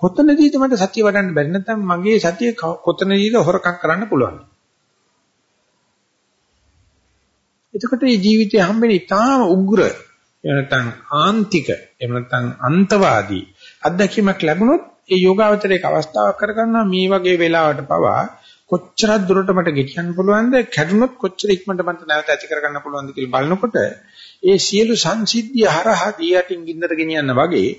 කොතනදීද මට සතිය වඩන්න බැරි නැත්නම් මගේ සතිය කොතනදීද හොරකම් කරන්න පුළුවන්. එතකොට මේ ජීවිතේ හම්බෙන ඉතාම උග්‍ර එහෙම නැත්නම් ආන්තික එහෙම නැත්නම් අන්තවාදී අත්දැකීමක් ලැබුණොත් ඒ යෝගාවචරයේක අවස්ථාවක් කරගන්නවා. මේ වගේ වෙලාවට පවා කොච්චර දුරට මට ගෙටියන්න පුළුවන්ද? කැඩුනොත් කොච්චර ඉක්මනට මට නැවත ඇති කරගන්න පුළුවන්ද කියලා බලනකොට ඒ සියලු සංසිද්ධිය හරහා දියටින් ගින්නට ගෙනියන්න වගේ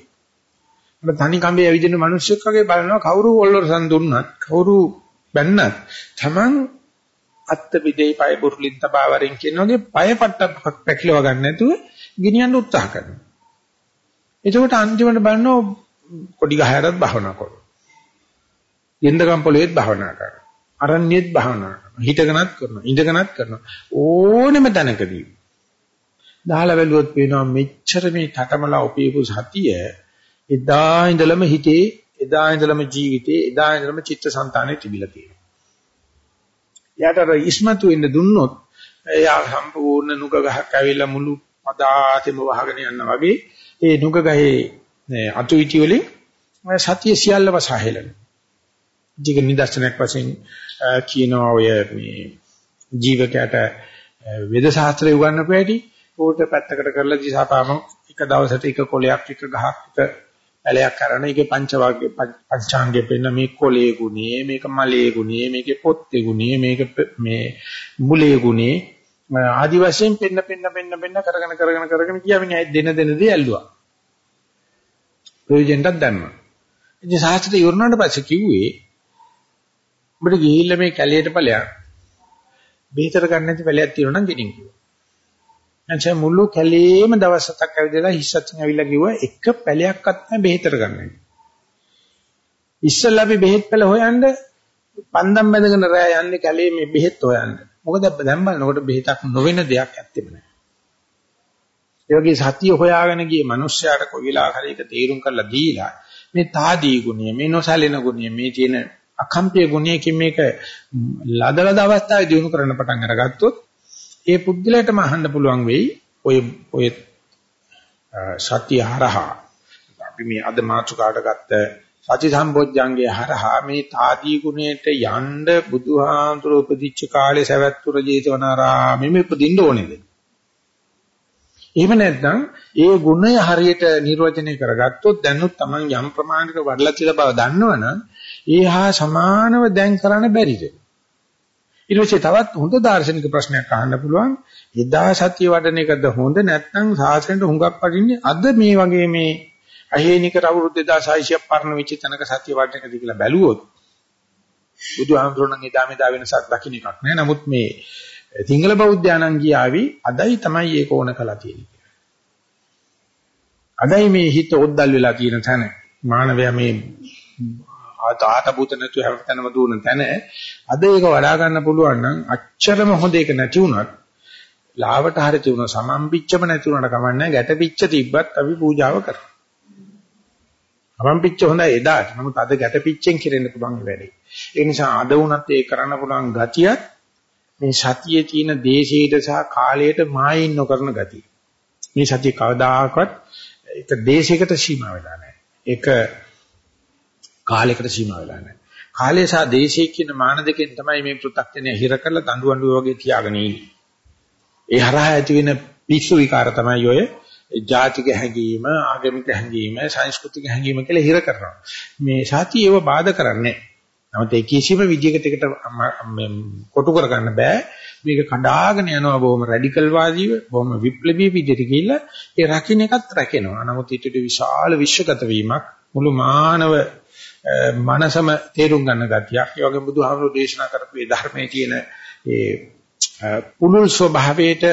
අපේ තනි කඹේ ඇවිදින මිනිස්සුක් වගේ බලනවා කවුරු ඔල්ලරසන් දුන්නත් කවුරු බැන්නත්. Taman අත්ත විදේ පය බුරුලින් තබා වරින් කියන වගේ පය පට්ට පැකිලව ගන්න නැතුව ගෙනියන්න උත්සාහ කරනවා. එතකොට අන්තිමට බලනවා කොඩි ගහයටත් භවනා කරනවා. යෙන්දගම් පොළවේත් භවනා කරනවා. අරණ්‍යෙත් භවනා කරනවා. හිටගෙනත් කරනවා. ඉඳගෙනත් කරනවා. ඕනෙම තැනකදී. දාලා බැලුවොත් පේනවා මෙච්චර මේ තටමලා උපයපු සතිය එදා ඉඳලම හිතේ එදා ඉඳලම ජීවිතේ එදා ඉඳලම චිත්තසංතානෙ තිබිලා තියෙනවා. එයාට අර ඉස්මතු වෙන්න දුන්නොත් එයා සම්පූර්ණ නුග ගහක් ඇවිල්ලා මුළු පදාතෙම වහගෙන යනවා වගේ ඒ නුග ගහේ අතු ඉටි වලින් සතිය සියල්ලම සාහෙලන. ජීක නිදර්ශනයක් වශයෙන් කියනවා ඔය මේ ජීවකයට වේද ශාස්ත්‍රය උගන්වපු හැටි ඌට පැත්තකට කරලා දිසාපාම එක දවසට එක කොලයක් එක ගහක් එක පැලයක් කරන එකේ පංච වාග්ය පංචාංගයේ පෙන්න මේ කොලේ ගුණේ මේක මලේ ගුණේ මේකේ පොත්තේ ගුණේ මේක මේ මුලේ ගුණේ ආදි වශයෙන් පෙන්න පෙන්න පෙන්න පෙන්න කරගෙන කරගෙන කරගෙන කියමින් ඇයි දෙන දෙන දේ ඇල්ලුවා ප්‍රයෝජනටත් දැම්මා ඉතින් සාහිත්‍ය ඉවරනාට පස්සේ කිව්වේ ඔබට ගිහිල්ලා මේ කැලියට ඵලයක් බේතර ගන්න නැති පැලයක් තියෙනවා නම් ගෙනින් කිව්වා එනිසා මුළු කැලේම දවස් හතක් ඇවිදලා හිස්සත්ෙන් ඇවිල්ලා කිව්වා එක පැලයක්වත් නැහැ බෙහෙතර ගන්න. ඉස්සෙල්ලා අපි බෙහෙත් පැල හොයන්න පන්දම් බැඳගෙන රෑ යන්නේ කැලේ මේ බෙහෙත් හොයන්න. මොකද දැන් බලනකොට බෙහෙතක් නොවන දෙයක් ඇත්තෙම නැහැ. ඒ වගේ සතිය හොයාගෙන ගියේ මිනිස්සයාට කොයි වෙලාවක හරි ඒක තීරුම් කරලා දීලා මේ තාදී ගුණය මේ නොසැලෙන ගුණය මේ තියෙන අකම්පිය ගුණයකින් මේක ලදලද අවස්ථාවේ දිනු කරන්න පටන් අරගත්තොත් ඒ පුද්ගලයාටම අහන්න පුළුවන් වෙයි ඔය ඔය සත්‍ය හරහා අපි මේ අද මාතෘකාට ගත්ත සති සම්බොජ්ජංගේ හරහා මේ තාදී ගුණයට යන්න බුදුහාමුදුර උපදිච්ච කාලේ සවැත්තුර ජේතවනාරාමෙම උපදින්න ඕනේද? එහෙම නැත්නම් ඒ ගුණය හරියට නිර්වචනය කරගත්තොත් දැනුත් Taman යම් ප්‍රමාණයක වඩලා තියලා බව දන්නවනම් ඒහා සමානව දැන් කරන්න බැරිද? ඊට පස්සේ තවත් හොඳ දාර්ශනික ප්‍රශ්නයක් අහන්න පුළුවන්. එදා සත්‍ය වඩන එකද හොඳ නැත්නම් සාසනයට හුඟක් පදින්නේ අද මේ වගේ මේ අහේනික අවුරුදු 2600ක් පරණ වෙච්ච තැනක සත්‍ය වඩන එකද කියලා බැලුවොත් බුදුහාමුදුරණන් එදා මෙදා වෙනසක් දකින්න එකක් නෑ. නමුත් මේ සිංහල බෞද්ධයාණන් ගියාවි අදයි තමයි ඒක ඕන කළා තියෙන්නේ. අදයි මේ හිත ඔද්දල් වෙලා තියෙන තැන මානවයා මේ ආත භූත නැතු හැමතැනම දුවන තැන අද ඒක වඩා ගන්න පුළුවන් නම් අච්චරම හොඳ එක නැති වුණත් ලාවට හරි තිබුණ සමම්පිච්චම නැති වුණාට කමන්නේ ගැටපිච්ච තිබ්බත් අපි පූජාව කරනවා. සමම්පිච්ච හොඳයි එදාට. නමුත් අද ගැටපිච්චෙන් කෙරෙන්න පුළුවන් වැඩේ. ඒ නිසා අද වුණත් ඒක කරන්න පුළුවන් ගතියත් මේ සතියේ තියෙන දේශීයට සහ කාලයට මායින් නොකරන ගතිය. මේ සතිය කවදාකවත් එක දේශයකට සීමා වෙලා නැහැ. ඒක කාලයකට සීමා වෙලා නැහැ. කාලය සහ දේශය කියන මාන දෙකෙන් තමයි මේ පෘථග්ජනය හිර කරලා දඬු අඬු වගේ තියාගෙන ඉන්නේ. ඒ හරහා ඇති වෙන පිස්සු විකාර තමයි ඔය ජාතික හැඟීම, ආගමික හැඟීම, සංස්කෘතික හැඟීම කියලා හිර කරනවා. මේ සාති ඒව බාධා කරන්නේ නමුත් ඒ කිසිම විදියකට එකට කොටු කරගන්න බෑ. මේක කඩාගෙන යනවා බොහොම රැඩිකල් වාදීව, බොහොම විප්ලවීය විදියට ගිහිල්ලා ඒ රකින්න එකත් රැකෙනවා. නමුත් ඊට විශාල විශ්වගත වීමක් මුළු මානව මනසම තේරුම් ගන්න ගතියක්. ඒ වගේම බුදුහාමුදුරෝ දේශනා කරපු මේ ධර්මයේ තියෙන ඒ පුනුල් ස්වභාවයට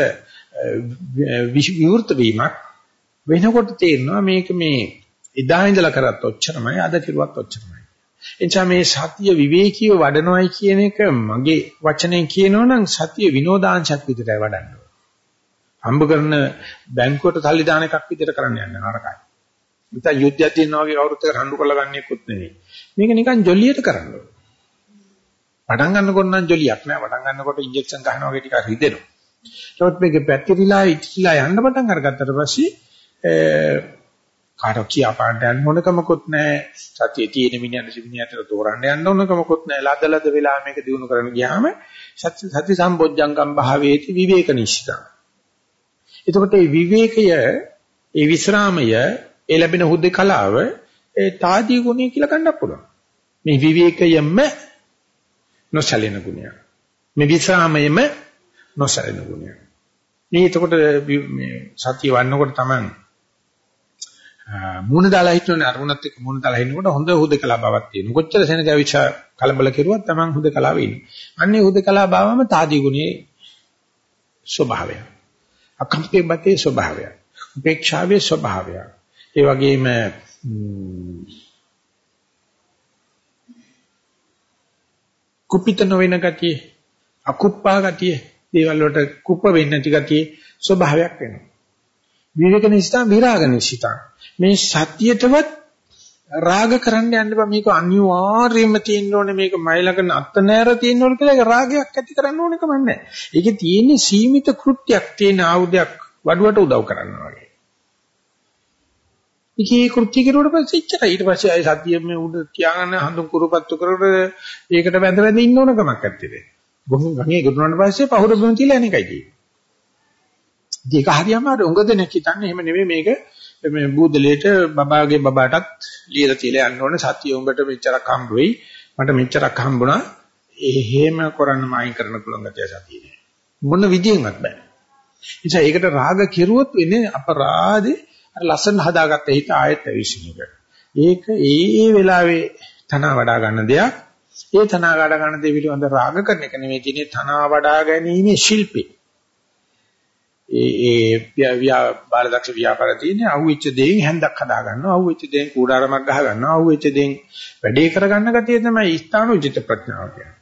විවෘත වීමක් වෙනකොට තේරෙනවා මේක මේ එදා ඉඳලා කරත් ඔච්චරමයි අද කිරුවත් ඔච්චරමයි. එනිසා මේ සතිය විවේකීව වඩනවයි කියන එක මගේ වචනෙන් කියනවනම් සතිය විනෝදාංශයක් විදිහටයි වඩන්න ඕන. හම්බ කරන බැංකුවට සල්ලි දාන එකක් විදිහට කරන්න යන්න නරකයි. නැත්නම් යුද්ධයක් දිනනවා වගේ කවුරුත් එක රණ්ඩු කරලා ගන්නෙකුත් නෙවෙයි. මේක නිකන් ජොලියට කරන්න ඕන. පටන් ගන්නකොට නම් ජොලියක් නෑ. පටන් ගන්නකොට ඉන්ජෙක්ෂන් ගන්නවා වගේ ටිකක් රිදෙනවා. ඒවත් මේක පැතිරිලා ඉතිලා යන්න පටන් අරගත්තට පස්සේ කාටෝ කියා පාන්න යන්න ඕනකමකුත් නෑ. සතියේ තියෙන මිනිහට සිවිනියට තෝරන්න යන්න ඕනකමකුත් නෑ. ලදලද වෙලා මේක දිනු කරන්න ගියාම සති සති සම්බොජ්ජංගම් භාවේති විවේක නිශ්චිතං. එතකොට මේ විවේකය ඒ විස්රාමය ඒ ලැබෙන හුදේකලාව ඒ තාදී ගුණය කියලා ගන්නත් පුළුවන්. මේ විවේකයෙන්ම නොසැලෙන ගුණයක්. මේ විසාමයෙන්ම නොසැලෙන ගුණයක්. මේ එතකොට මේ සතිය වන්නකොට තමයි මූණ දාලා හිටවනේ අරමුණත් එක්ක මූණ දාලා හිටනකොට හොඳ හුදකලා බවක් තියෙනවා. කොච්චර සෙනගවිච කලබල කෙරුවත් Taman හුදකලාවේ ඉන්නේ. අන්නේ හුදකලා බවම තාදී ගුණයේ ස්වභාවය. අකම්පේ බතේ ස්වභාවය. උපේක්ෂාවේ ස්වභාවය. ඒ වගේම කුපිත නොවන ගතිය, අකුප්පා ගතිය, දේවල් වලට කුප්ප වෙන්නේ නැති ගතිය ස්වභාවයක් වෙනවා. විවේක නිසිතා විරාග නිසිතා. මේ සත්‍යයටවත් රාග කරන්න යන්න බෑ මේක අනිවාර්යයෙන්ම තියෙන්න ඕනේ මේක මයිලකන අත්ත නෑර තියෙන්න ඕනේ කියලා ඒක රාගයක් ඇති කරන්න ඕනේ කම නැහැ. ඒකේ තියෙන්නේ සීමිත කෘත්‍යයක් තියෙන ආයුධයක් වඩුවට උදව් කරනවා වගේ. ඉකී කෘත්‍ය කෙරුවට පස්සේ ඉච්චරයි ඊට පස්සේ ආයි සතිය මේ උඩ තියාගෙන හඳුන් කුරුපත්තු කරලා ඒකට වැඳ වැඳ ඉන්න ඕන කමක් නැත්තේ. බොහොම ගඟේ ගුරුනාට පස්සේ පහුර බොන තියලා අනේකයි තියෙන්නේ. ඒක හරියම අර උඟ දෙනෙක් හිතන්නේ එහෙම නෙමෙයි මේක. මේ බූදලේට බබාගේ බබාටත් ලියලා තියලා යන්න ඕනේ. සතිය උඹට මෙච්චරක් හම්බ වෙයි මට මෙච්චරක් හම්බුණා. එහෙම කරන්න මායින් කරන්න පුළුවන් ගැතිය සතිය නෑ. මොන විදියෙන්වත් බෑ. නිසා ඒකට රාග කෙරුවොත් වෙන්නේ අපරාධේ අර ලස්සන හදාගත්ත හිත ආයෙත් ඇවිසින එක. ඒක ඒ වෙලාවේ තනවා වඩා ගන්න දෙයක්. ඒ තනවා වඩා ගන්න දේ පිළිබඳ රාග කරන එක නෙමෙයි තියෙන්නේ තනවා වඩා ගැනීමේ ශිල්පේ. ඒ ඒ බාලදක්ෂ ව්‍යාපාර තියෙන්නේ අහුවෙච්ච දෙයින් හැන්දක් හදා ගන්නවා අහුවෙච්ච දෙයින් කූඩාරමක් ගහ ගන්නවා අහුවෙච්ච දෙයින් වැඩේ කරගන්න ගතිය තමයි ස්ථානෝචිත ප්‍රඥාව කියන්නේ.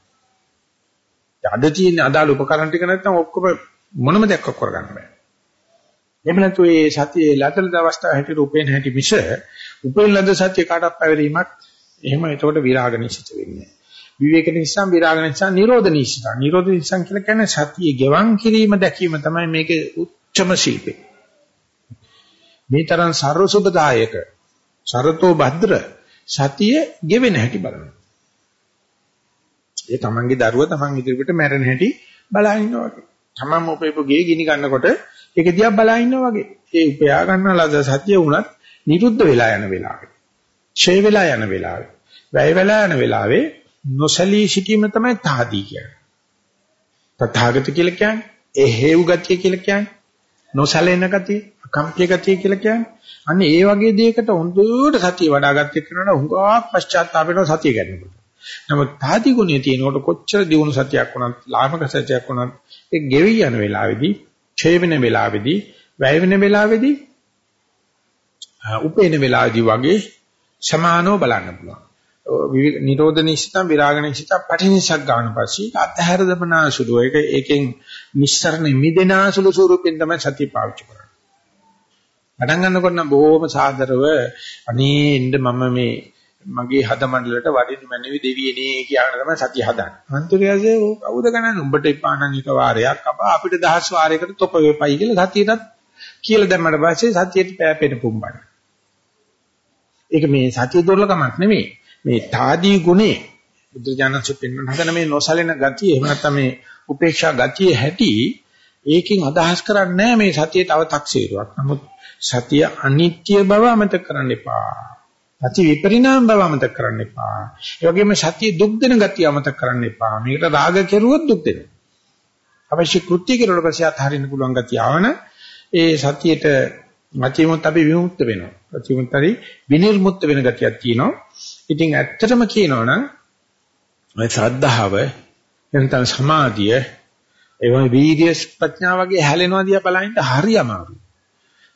අද තියෙන අදාළ උපකරණ ටික නැත්නම් ඔක්කොම මොනම දෙයක් කරගන්න බෑ. එහෙම නැතු ඒ සතියේ ලතල දවස්තාව හැටියට උපේන හැටි මිස උපේන ලද සත්‍ය කාටත් පැවරීමක් එහෙම එතකොට විරාග නිශ්චිත වෙන්නේ. විවේක නිසා විරාග නිසා නිරෝධ නිසා. නිරෝධ නිසා කියලා කියන්නේ සතිය ගෙවන් කිරීම දැකීම තමයි මේකේ උච්චම ශිල්පේ. මේ තරම් ਸਰවසුබදායක සරතෝ භද්‍ර සතිය ගෙවෙන හැටි බලන්න. ඒ තමන්ගේ දරුවා තමන් ඉදිරියට මැරෙන හැටි බලා ඉන්නවා වගේ. තමන් උපේපු ගේ ගිනි ගන්නකොට ඒක දිහා බලා ඉන්නවා වගේ. ඒ උපයා ගන්න ලද සතිය වුණත් නිරුද්ධ වෙලා යන වෙලාවේ ඡේ වෙලා යන වෙලාවේ වැය වෙලා යන වෙලාවේ නොසලී සිටීම තමයි තාදී කියන්නේ. තථාගත කියලා කියන්නේ ඒ හේව් ගතිය කියලා කියන්නේ නොසලෙන ගතිය, අකම්පිය ගතිය කියලා කියන්නේ. අන්න ඒ වගේ දෙයකට හොඳට සතිය වඩාගත්ත එක්කනට හුඟක් පශ්චාත්තාපේන සතිය ගන්නකොට. නමුත් තාදී ගුණය තියෙනකොට කොච්චර දියුණු සතියක් වුණත්, ලාභක සතියක් වුණත් ඒ ගෙවි යන වෙලාවේදී, ඡේ වෙන වෙලාවේදී, වැය වෙන වෙලාවේදී, උපේන වෙලාවේදී වගේ සමානව බලන්න පුළුවන්. නිරෝධ නිශ්චිතම් විරාග නිශ්චිතම් පටිනිසක් ගන්න පස්සේ අතහැර දමනාසුළු ඒක ඒකෙන් නිස්සරණ මිදෙනාසුළු ස්වරූපෙන් තමයි සතිය පාවිච්චි කරන්නේ. පටන් ගන්නකොට නම් බොහොම සාදරව අනේ ඉන්න මම මේ මගේ හද මණ්ඩලයට වඩින්න මැනවි දෙවියනේ කියන තමයි සතිය හදන්නේ. අන්තිමයේදී කවුද ගණන් උඹට එපා නම් එක වාරයක් අපා අපිට දහස් වාරයකට තොප වෙපයි කියලා සතියටත් කියලා දැම්මට පස්සේ සතියට පෑපෙන පුම්බන. ඒක මේ සතිය දුර්ලකමක් නෙමෙයි. මේ තාදී ගුණේ බුදුජානක පෙන්වන හදන මේ නොසලෙන ගතිය එහෙම නැත්නම් මේ උපේක්ෂා ගතිය හැටි ඒකෙන් අදහස් කරන්නේ මේ සතිය තව තක්සේරුවක්. නමුත් සතිය අනිත්‍ය බව අමතක කරන්න එපා. සති විපරිණාම බව අමතක කරන්න එපා. ඒ වගේම සතිය දුක් දෙන ගතිය අමතක කරන්න එපා. මේකට රාග කෙරුවොත් දුක් දෙනවා. අවශ්‍ය කෘත්‍ය කෙරුවට පස්සේ අත්හරින්න පුළුවන් ගතිය ආවන ඒ සතියේට මැචිමුත් අපි විමුක්ත වෙනවා. මැචිමුත් හරි විනිර්මුක්ත වෙන ගතියක් තියෙනවා. ඉතින් ඇත්තටම කියනවනම් මේ ශ්‍රද්ධාව එනතන සමාධිය එවම වීර්ය ප්‍රඥා වගේ හැලෙනවා දිහා බලන්න හරි අමාරුයි.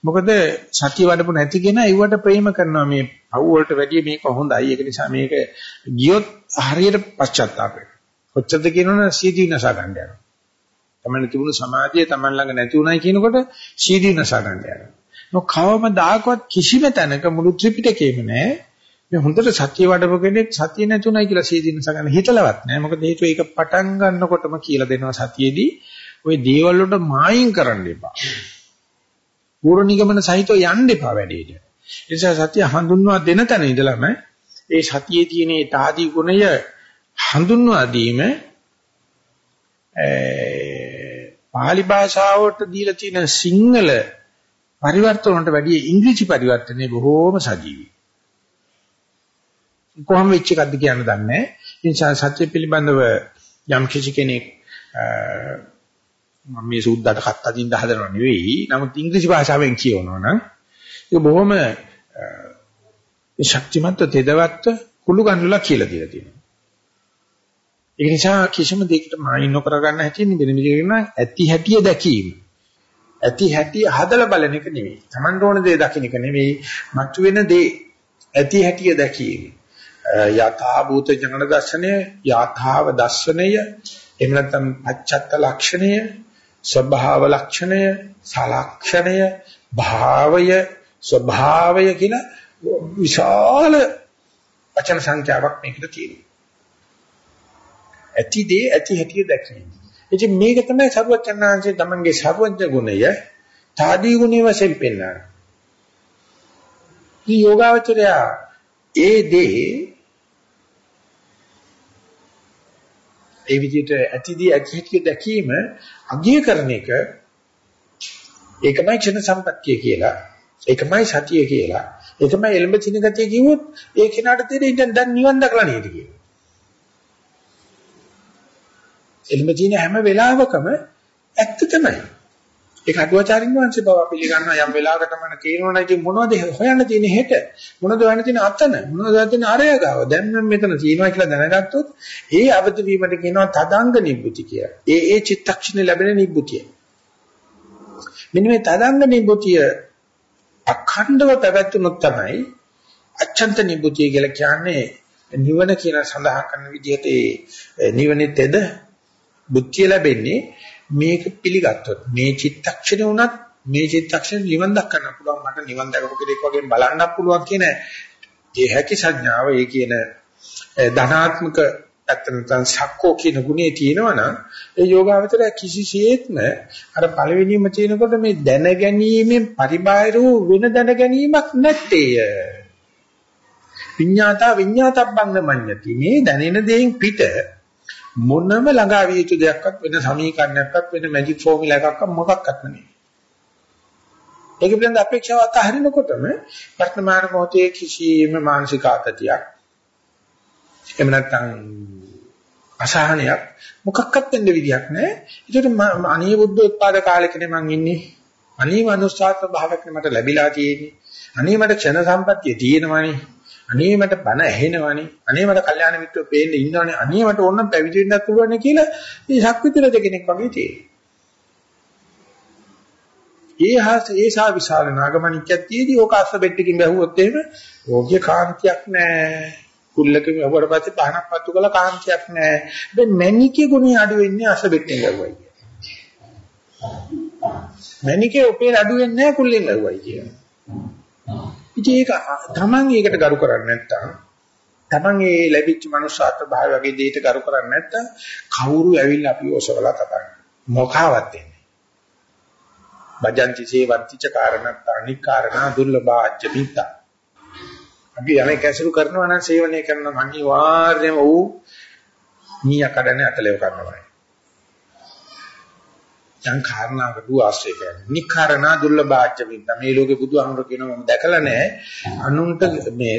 මොකද සතිය වඩපු නැති කෙනා ඒවට ප්‍රේම කරනවා මේ පව් වලට වැඩිය මේක හොඳයි. ඒක නිසා මේක ගියොත් හරියට පශ්චාත්තාප වෙනවා. කොච්චරද කියනවනේ සීදී නසා ගන්න යනවා. තමන්න තිබුණු සමාධිය තමන් ළඟ නැති උනායි කියනකොට සීදී නසා ගන්න යනවා. මොක කවමදාකවත් කිසිම තැනක මුළු ත්‍රිපිටකේම නැහැ මේ හොඳට සතිය වඩපු කෙනෙක් සතිය නැතුණයි කියලා සීදීනස ගන්න හිතලවත් නෑ. මොකද හේතුව ඒක පටන් ගන්නකොටම කියලා දෙනවා සතියේදී ওই දේවල් වලට මායින් කරන්න එපා. පූර්ව නිගමන සහිතව යන්න එපා වැඩේට. ඒ නිසා සතිය හඳුන්වා දෙන තැන ඉඳලම ඒ සතියේ තියෙන ඒ තාදී ගුණය හඳුන්වා දීම පාලි භාෂාවට දීලා තියෙන සිංහල පරිවර්තන වලට වැඩිය ඉංග්‍රීසි පරිවර්තනේ බොහෝම සජීවී. කොහොම වෙච්ච එකක්ද කියන්න දන්නේ නැහැ. ඒ නිසා සත්‍ය පිළිබඳව යම් කිසි කෙනෙක් මම මේ සුද්දාට කත් අදින්න හදනව නෙවෙයි. නමුත් ඉංග්‍රීසි භාෂාවෙන් කියවනවා නම් ඒක බොහොම ඒ ශක්තිමත් තෙදවත් කුළු ගන්නලා කියලා දීලා තියෙනවා. ඒ නිසා කිසිම දෙයකට මායින් නොකර ගන්න හැටින් වෙන විදිහකින් ඇති හැටිය දැකීම. ඇති හැටිය හදලා බලන එක නෙවෙයි. Taman ඕන දේ දකින්න එක නෙවෙයි. මතුවෙන දේ ඇති හැටිය දැකීම. යථා භූත ඥාන දර්ශනය, යථාව දර්ශනය, එහෙම නැත්නම් පච්චත්ත ලක්ෂණය, ස්වභාව ලක්ෂණය, සලක්ෂණය, භාවය, ස්වභාවය කියලා විශාල වචන සංඛ්‍යාවක් මේකට තියෙනවා. ඇති දේ ඇති හැටිය දැකීම. ඉතින් මේක තමයි සරුවචනාංශයේ තමන්ගේ සර්වඥ ගුණය තාදී ගුණය වශයෙන් පෙන්වන්නේ. මේ යෝගාවචරය ඒ දේ ඒ විදිහට ඇතිදී ඇති හැටිය දැකීම අගය කරන එක ඒකමයි චන සම්පත්තිය කියලා. ඒකමයි සතිය කියලා. ඒකමයි එළඹ චින ගතිය කිව්වොත් ඒ කෙනාට තේරෙන්නේ දැන් දැන් නිවන් දක්ලා නේද කියලා. එළඹ චින හැම වෙලාවකම ඇත්ත තමයි. ඒක අටුවාචාරින් වහන්සේ බව පිළිගන්නවා යම් වෙලාවකට මම කියනවනේ ඉතින් මොනවද හොයන්න තියෙන්නේ හෙට මොනවද හොයන්න තියෙන්නේ අතන මොනවද හොයන්න තියෙන්නේ අරය ගාව දැන් මම මෙතන තියෙනවා කියලා දැනගත්තොත් ඒ අවදි වීමට කියනවා තදංග නිබ්බුති කියලා. ඒ ඒ චිත්තක්ෂණේ ලැබෙන නිබ්බුතිය. මෙන්න මේ තදංග නිබ්බුතිය අඛණ්ඩව පැවැත්වුනොත් තමයි අච්ඡන්ත නිබ්බුතිය කියලා කියන්නේ නිවන කියන සඳහන් කරන විදිහට ඒ නිවනේ තෙද බුද්ධිය ලැබෙන්නේ මේක පිළිගත්තොත් මේ චිත්තක්ෂණය උනත් මේ චිත්තක්ෂණ නිවන් දක්වන්න පුළුවන් මට නිවන් දකපු කෙනෙක් වගේ බලන්න පුළුවන් කියන ඒ හැකි සංඥාව ඒ කියන ධනාත්මක නැත්නම් සක්කෝ කියන ගුණේ තියෙනවනම් ඒ යෝගාවචරය කිසිසේත්ම අර පළවෙනිම තියෙනකොට මේ දැන ගැනීමෙන් පරිබාහිර වූ වෙන දැන ගැනීමක් නැත්තේය. විඤ්ඤාතා විඤ්ඤාතබ්බං මඤ්ඤති මේ දැනෙන දෙයින් පිට මොනම ළඟා විය යුතු දෙයක්වත් වෙන සමීකරණයක්වත් වෙන මැජික් ෆෝමියුලා එකක්වත් මොකක්වත් නෙමෙයි. ඒක පිළිබඳ අපේක්ෂාව අතහරිනකොටම වර්තමාන මොහොතේ කිසියම් මානසික ආතතියක් එහෙම නැත්නම් අසහනයක් මොකක්වත් වෙන්න විදියක් නැහැ. ඒකට අනිය බුද්ධ උත්පාද කාලෙකනේ මං ඉන්නේ. අනිය මනුස්සාත්ම භාවයක් මට ලැබිලා තියෙන්නේ. අනිය මට ක්ෂණ සම්පත්තිය තියෙනවනේ. අනේ මට බණ ඇහෙනවනේ අනේ මට කල්යාණ මිත්‍රෝ පේන්න ඉන්නවනේ අනේ මට ඕනම් පැවිදි වෙන්නත් පුළුවන් කියලා මේ ශක්විතිරජ කෙනෙක් වගේ තියෙනවා. ඒ හාස ඒසා විශාල නාගමණික්කයක් තියේදී ඕක අස්ස බෙට්ටකින් බැහුවොත් එහෙම ඕකේ කාන්තියක් නැහැ. කුල්ලක වහුවට පස්සේ පහනක් පත්තු කළා කාන්තියක් නැහැ. දැන් මැණිකේ ගුණය අඩු වෙන්නේ අස්ස බෙට්ටෙන් ගහුවයි කියන්නේ. මැණිකේ උපේ අඩු වෙන්නේ නැහැ කුල්ලෙන් ගහුවයි කියන්නේ. ඉතින් ඒක තමන් ඒකට ගරු කරන්නේ නැත්තම් තමන් ඒ ලැබිච්ච මනුෂ්‍යාත්ම භාවය වගේ දෙයකට ගරු කරන්නේ නැත්තම් කවුරු ඇවිල්ලා අපි ඔසවලා තබන්නේ මොකාවත් දෙන්නේ. බජන්ති සේවන්තිච කාරණත් අනිකාරණා දුර්ලභාජ්‍ය මිත්තා. අපි යමේ කැසරු කරනවා නම් සේවනය කරන අනිවාර්යයෙන්ම ඌ මීයා කඩන්නේ අතලෙව කරනවා. යම් කාරණාවකට ආශ්‍රය කරන්නේ. නික්ඛාරණා දුර්ලභාච්‍ය විද්ද. මේ ලෝකේ බුදුහාමුදුරු කියනවා මම දැකලා නැහැ. අනුන්ට මේ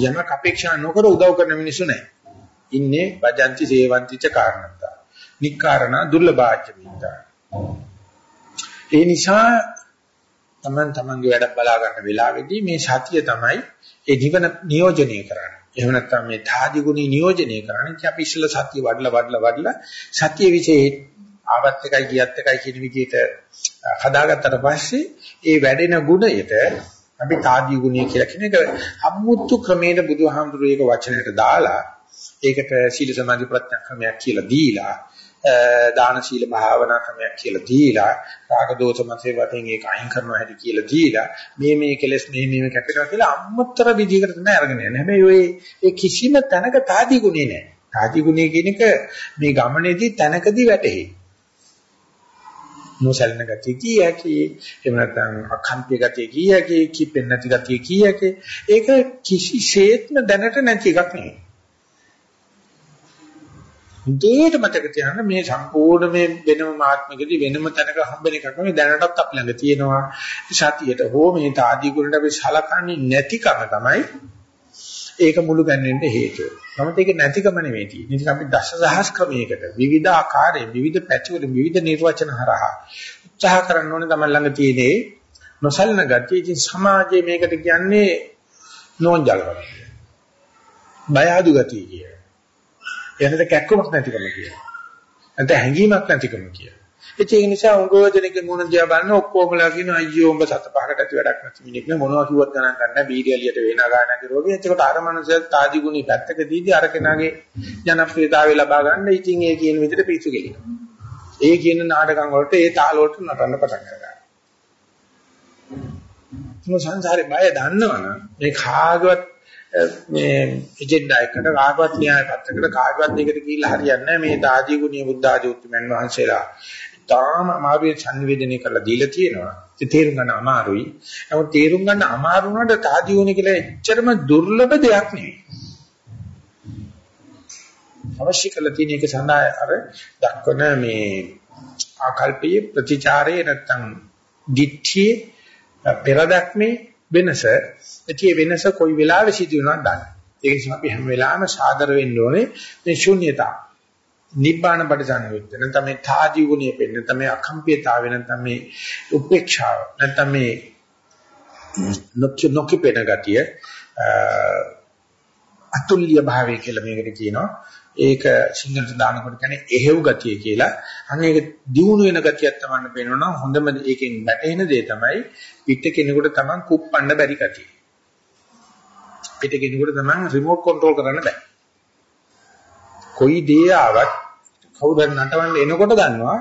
යමක් අපේක්ෂා නොකර උදව් කරන මිනිස්සු නැහැ. ඉන්නේ වජන්ති සේවන්තිච කාරණතා. නික්ඛාරණා දුර්ලභාච්‍ය විද්ද. ඒ නිසා තමන් තමන්ගේ වැඩ බලා ගන්න වෙලාවෙදී මේ සතිය තමයි ඒ ජීවන නියෝජනය කරන්නේ. එහෙම නැත්නම් මේ ධාදි ගුණي නියෝජනය කරන්නේ. ඉතින් අපි ඉස්සෙල්ලා සතිය වඩලා වඩලා වඩලා සතිය විශේෂ ආවත් එකයි ගියත් එකයි කියන විදිහට හදාගත්තට පස්සේ ඒ වැඩෙන ගුණයට අපි තාදී ගුණය කියලා කියන එක අමුතු ක්‍රමයට බුදුහාමුදුරුවෝ ඒක වචනයට දාලා ඒකට සීල සමාධි ප්‍රඥා ක්‍රමයක් කියලා දීලා දාන සීල භාවනා ක්‍රමයක් කියලා දීලා රාග දෝෂ මතේ වතෙන් ඒක අයින් කරනවා හැටි කියලා දීලා මේ මේ කෙලස් මේ මේ කැපෙනවා කියලා අමුත්තර විදිහකට තමයි අරගෙන යන්නේ. හැබැයි ඔය ඒ කිසිම තැනක තාදී ගුණේ නැහැ. තාදී ගුණේ කියන එක මේ ගමනේදී තැනකදී වැටහෙයි. නොසැලෙන ගතිය කීයකි එහෙම නැත්නම් අකම්පිය ගතිය කීයකි කිපෙන්නේ නැති ගතිය කීයකි ඒක කිසිසේත්ම දැනට නැති එකක් නෙවෙයි. හුදේට මතක තියාගන්න මේ සම්පූර්ණ මේ වෙනම මාත්මිකදී වෙනම තැනක හම්බෙන එකක් නෙවෙයි. දැනටත් අපි ළඟ තියෙනවා. සතියට හෝ මේ තාදී ගුණට අපි සලකන්නේ නැතිකම තමයි ඒක මුළු ගැන්වෙන්න හේතුව. නමුත් ඒක නැතිකම නෙවෙයි තියෙන්නේ. ඉතින් අපි දසදහස් ක්‍රමයකට විවිධ ආකාරයෙන් විවිධ පැතිවල විවිධ නිර්වචන හරහා උත්සාහ කරන්න ඕනේ තමයි ළඟ තියෙන්නේ නොසලන ගතිය ඉතින් සමාජයේ මේකට කියන්නේ නෝන්ජල්කම. බය අඩු ගතිය කිය. එනද කැක්කමක් නැතිකම කිය. නැත්නම් හැංගීමක් නැතිකම කිය. ඒක නිසා උගෝජනක මොන දිහා බලන ඔක්කොමලා කියන අයියෝ උඹ සත පහකට ඇති වැඩක් නැති මිනික් නේ මොනවා කිව්වත් ගණන් ගන්න බීඩියලියට වේනා ගන්න කිරුවගේ එතකොට අර මනුස්සයා තාදි ගුණي පැත්තක දීදී අර කෙනාගේ ජනප්‍රියතාවය ලබා ගන්න ඉතින් ඒ කියන විදිහට පිස්සු කෙලිනවා. ඒ කියන නාටකම් වලට ඒ තාල වලට නටන්න පටන් ගන්නවා. මොන සංසාරේ බය දන්නවනම් මේ කාගවත් මේ එජෙන්ඩා එකට කාගවත් න්‍යාය පත්‍රයකට කාගවත් දෙයකට ගිහිල්ලා හරියන්නේ නැහැ මේ දාජී ගුණිය බුද්ධ ආදී උතුම්යන් වහන්සේලා තාම අමාරුවේ සංනිවේදනය කරලා දීලා තියෙනවා. ඒ තේරුම් ගන්න අමාරුයි. නමුත් තේරුම් ගන්න අමාරු වුණාට තාදී ගුණිය කියලා එච්චරම දුර්ලභ දෙයක් නෙවෙයි. අවශ්‍ය කරලා තියෙන එක සඳහා අර දක්වන මේ ආකල්පයේ ප්‍රතිචාරයේ නැත්තම් දිට්ඨියේ පෙරදක්මේ වෙනස ඒ වෙනස කොයි වෙලාවෙ සිදු වෙනවද දන්නේ. ඒ නිසා අපි හැම වෙලාවෙම සාදර වෙන්න ඕනේ මේ ශුන්‍යතාව. නිබ්බාන පරිසංයුක්ත නැත්නම් මේ තාදී ගුණය පෙන්න නැත්නම් මේ අකම්පියතාවය නැත්නම් මේ උපේක්ෂාව නැත්නම් මේ නොකි නොකිපෙන ගතිය අතුල්‍ය භාවය කියලා මේකට කියනවා. ඒක සිංහලට දානකොට කියන්නේ එහෙව් ගතිය කියලා. අන්න ඒක දියුණු වෙන ගතියක් තමයි පේනවනම් හොඳම ඒකෙන් වැටෙන දේ තමයි පිට කෙනෙකුට Taman කුප්පන්න බැරි ගතිය. පිට කෙනෙකුට Taman රිමෝට් කන්ට්‍රෝල් කරන්න බෑ. කොයි දේ ආවත් කවුරුහරි නටවන්න එනකොට දන්නවා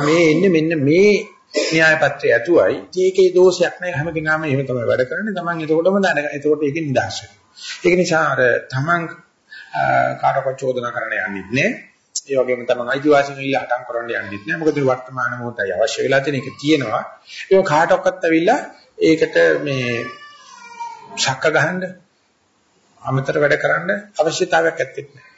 මේ එන්නේ මෙන්න මේ න්‍යාය පත්‍රය ඇතුවයි ඒකේ දෝෂයක් නැහැ හැම කෙනාම එහෙම තමයි වැඩ කරන්නේ Taman එතකොටම දැනගන්න. එතකොට ඒකේ නිදහස් වෙනවා. ඒක නිසා අර Taman කාටවත් චෝදනා කරන්න යන්නෙත් නෑ. ඒ වගේම තමයි අයිතිවාසිකම් ඉල්ල හටම් කරන්න යන්නෙත් නෑ. මොකද වර්තමාන මොහොතයි අවශ්‍ය වෙලා තියෙන එක තියෙනවා. ඒක කාටවත් ඇවිල්ලා ඒකට මේ ශක්ක ගහන්න අමතර වැඩ කරන්න අවශ්‍යතාවයක් ඇත්තේ නැහැ.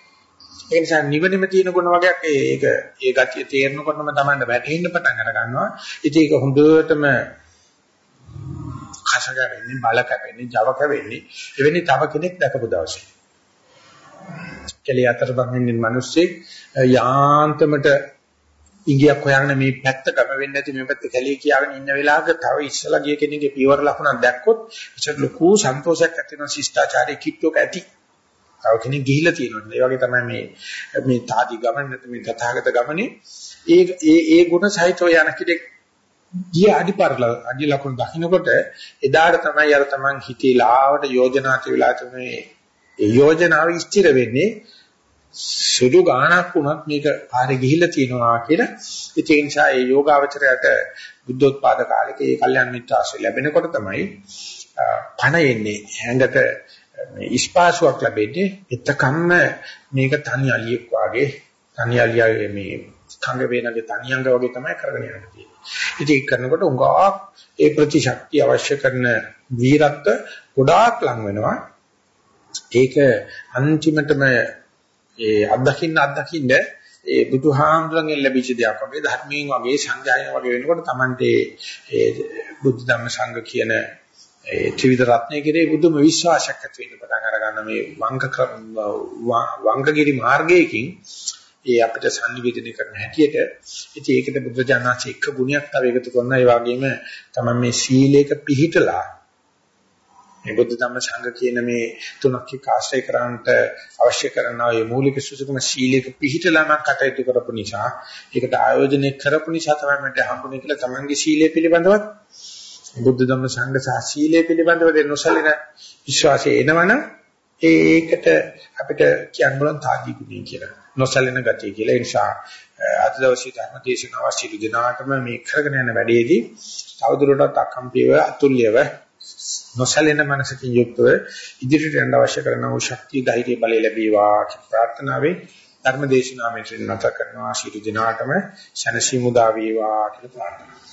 ඒ නිසා නිවනෙම තියෙන ගුණ වගේක් ඒක ඒ ගතිය තේරෙනකොටම තමයි වැටෙන්න පටන් අර ගන්නවා. ඉතින් ඒක හොඳටම කසක වෙන්නේ බල කැපෙන්නේ Java කැපෙන්නේ එවැනි තව කෙනෙක් දැකපු දවසේ. කෙලිය අතරපන් ඉන්න මිනිස්සෙක් යාන්තමට ඉංගියක් හොයන්න මේ පැත්ත ගම වෙන්නේ නැති මේ පැත්ත කැලිය කියාගෙන ඉන්න වෙලාවක තව ඉස්සලා ගිය කෙනෙක්ගේ පියවර ලකුණක් දැක්කොත් ඒකට ලොකු සන්තෝෂයක් ඇති වෙනවා ශිෂ්ටාචාරයේ කිට්ටෝක ඇති. තව කෙනෙක් ගිහිල්ලා තියෙනවා. ඒ වගේ තමයි මේ මේ තාදි ගමන නැත්නම් මේ තථාගත ගමනේ ඒ ඒ ඒ ගුණ සහිතව යන කෙනෙක් ගිය අඩිපරල අඩි ලකුණු දකින්නකොට එදාට තමයි අර තමන් හිතේ ලාවට යෝජනා තියලා තමයි ඒ යෝජනාව ස්ථිර වෙන්නේ සුදු ගානක් වුණත් මේක පාරේ ගිහිල්ලා තියෙනවා කියලා. ඒ නිසා ඒ යෝගාවචරයට බුද්ධෝත්පාද කාලෙක ඒ කල්යන් මිත්‍ර ආශ්‍රය ලැබෙනකොට තමයි පණ එන්නේ. හැඟට මේ ස්පාසුවක් ලැබෙන්නේ එතකම්ම මේක තනි අලියෙක් වාගේ තනි අලියාගේ මේ කංග වේනගේ තනියංග වගේ තමයි කරගෙන යන්න තියෙන්නේ. ඉතින් ඒක කරනකොට උඟා ඒ ප්‍රතිශක්තිය අවශ්‍ය කරන වීරත්ව ගොඩාක් ලඟ වෙනවා. ඒක අන්තිමටම ඒ අත්දකින්න අත්දකින්න ඒ බුදුහාමුදුරන්ගෙන් ලැබිච්ච දෙයක් වගේ ධර්මයෙන් වගේ සංඥායන වගේ වෙනකොට Tamante ඒ බුද්ධ ධම්ම සංඝ කියන ඒ ත්‍රිවිධ රත්නයේ කෙරේ බුදුම විශ්වාසයක් ඇති වෙන්න පටන් අර ගන්න මේ වංක වංකගිරි මාර්ගයකින් ඒ අපිට sannivedana කරන හැටියට. ඉතින් ඒකට බුද්ධ එක ගුණයක් තව එකතු කරනවා. ඒ වගේම තමයි මේ සීලයක පිහිටලා මේ බුද්ධ ධම්ම සංඝ කියන මේ තුනක් එක්ක ආශ්‍රය කරන්නට අවශ්‍ය කරන ආයේ මූලික සුසුකම සීලයක පිළිහිටලම කටයුතු කරපු නිසා ඒකට ආයෝජනය කරපු නිසා තමයි මට හම්බුනේ කියලා තමන්ගේ සීලය පිළිබඳවත් බුද්ධ ධම්ම සංඝ සහ සීලය පිළිබඳව දෙනොසලින විශ්වාසය එනවනම් ඒකට අපිට කියන්න බලන් තාදී ගුණය කියලා. නොසලින ගතිය කියලා. ඒ නිසා අද දවසේ ධර්ම දේශනාව සිදු දිනාටම මේ කරගෙන යන වැඩේදී තවදුරටත් අකම්පියව අතුල්‍යව නොසැලෙන මනසකින් යුක්තව ඉදිරියට යන්න අවශ්‍ය කරන වූ ශක්තිය ධෛර්ය බලය ලැබේවා කියන ප්‍රාර්ථනාවෙන් ධර්ම දේශනාව මෙතන නැත කරනවා. ශීල දිනාටම ශනසි මුදා වේවා කියලා ප්‍රාර්ථනා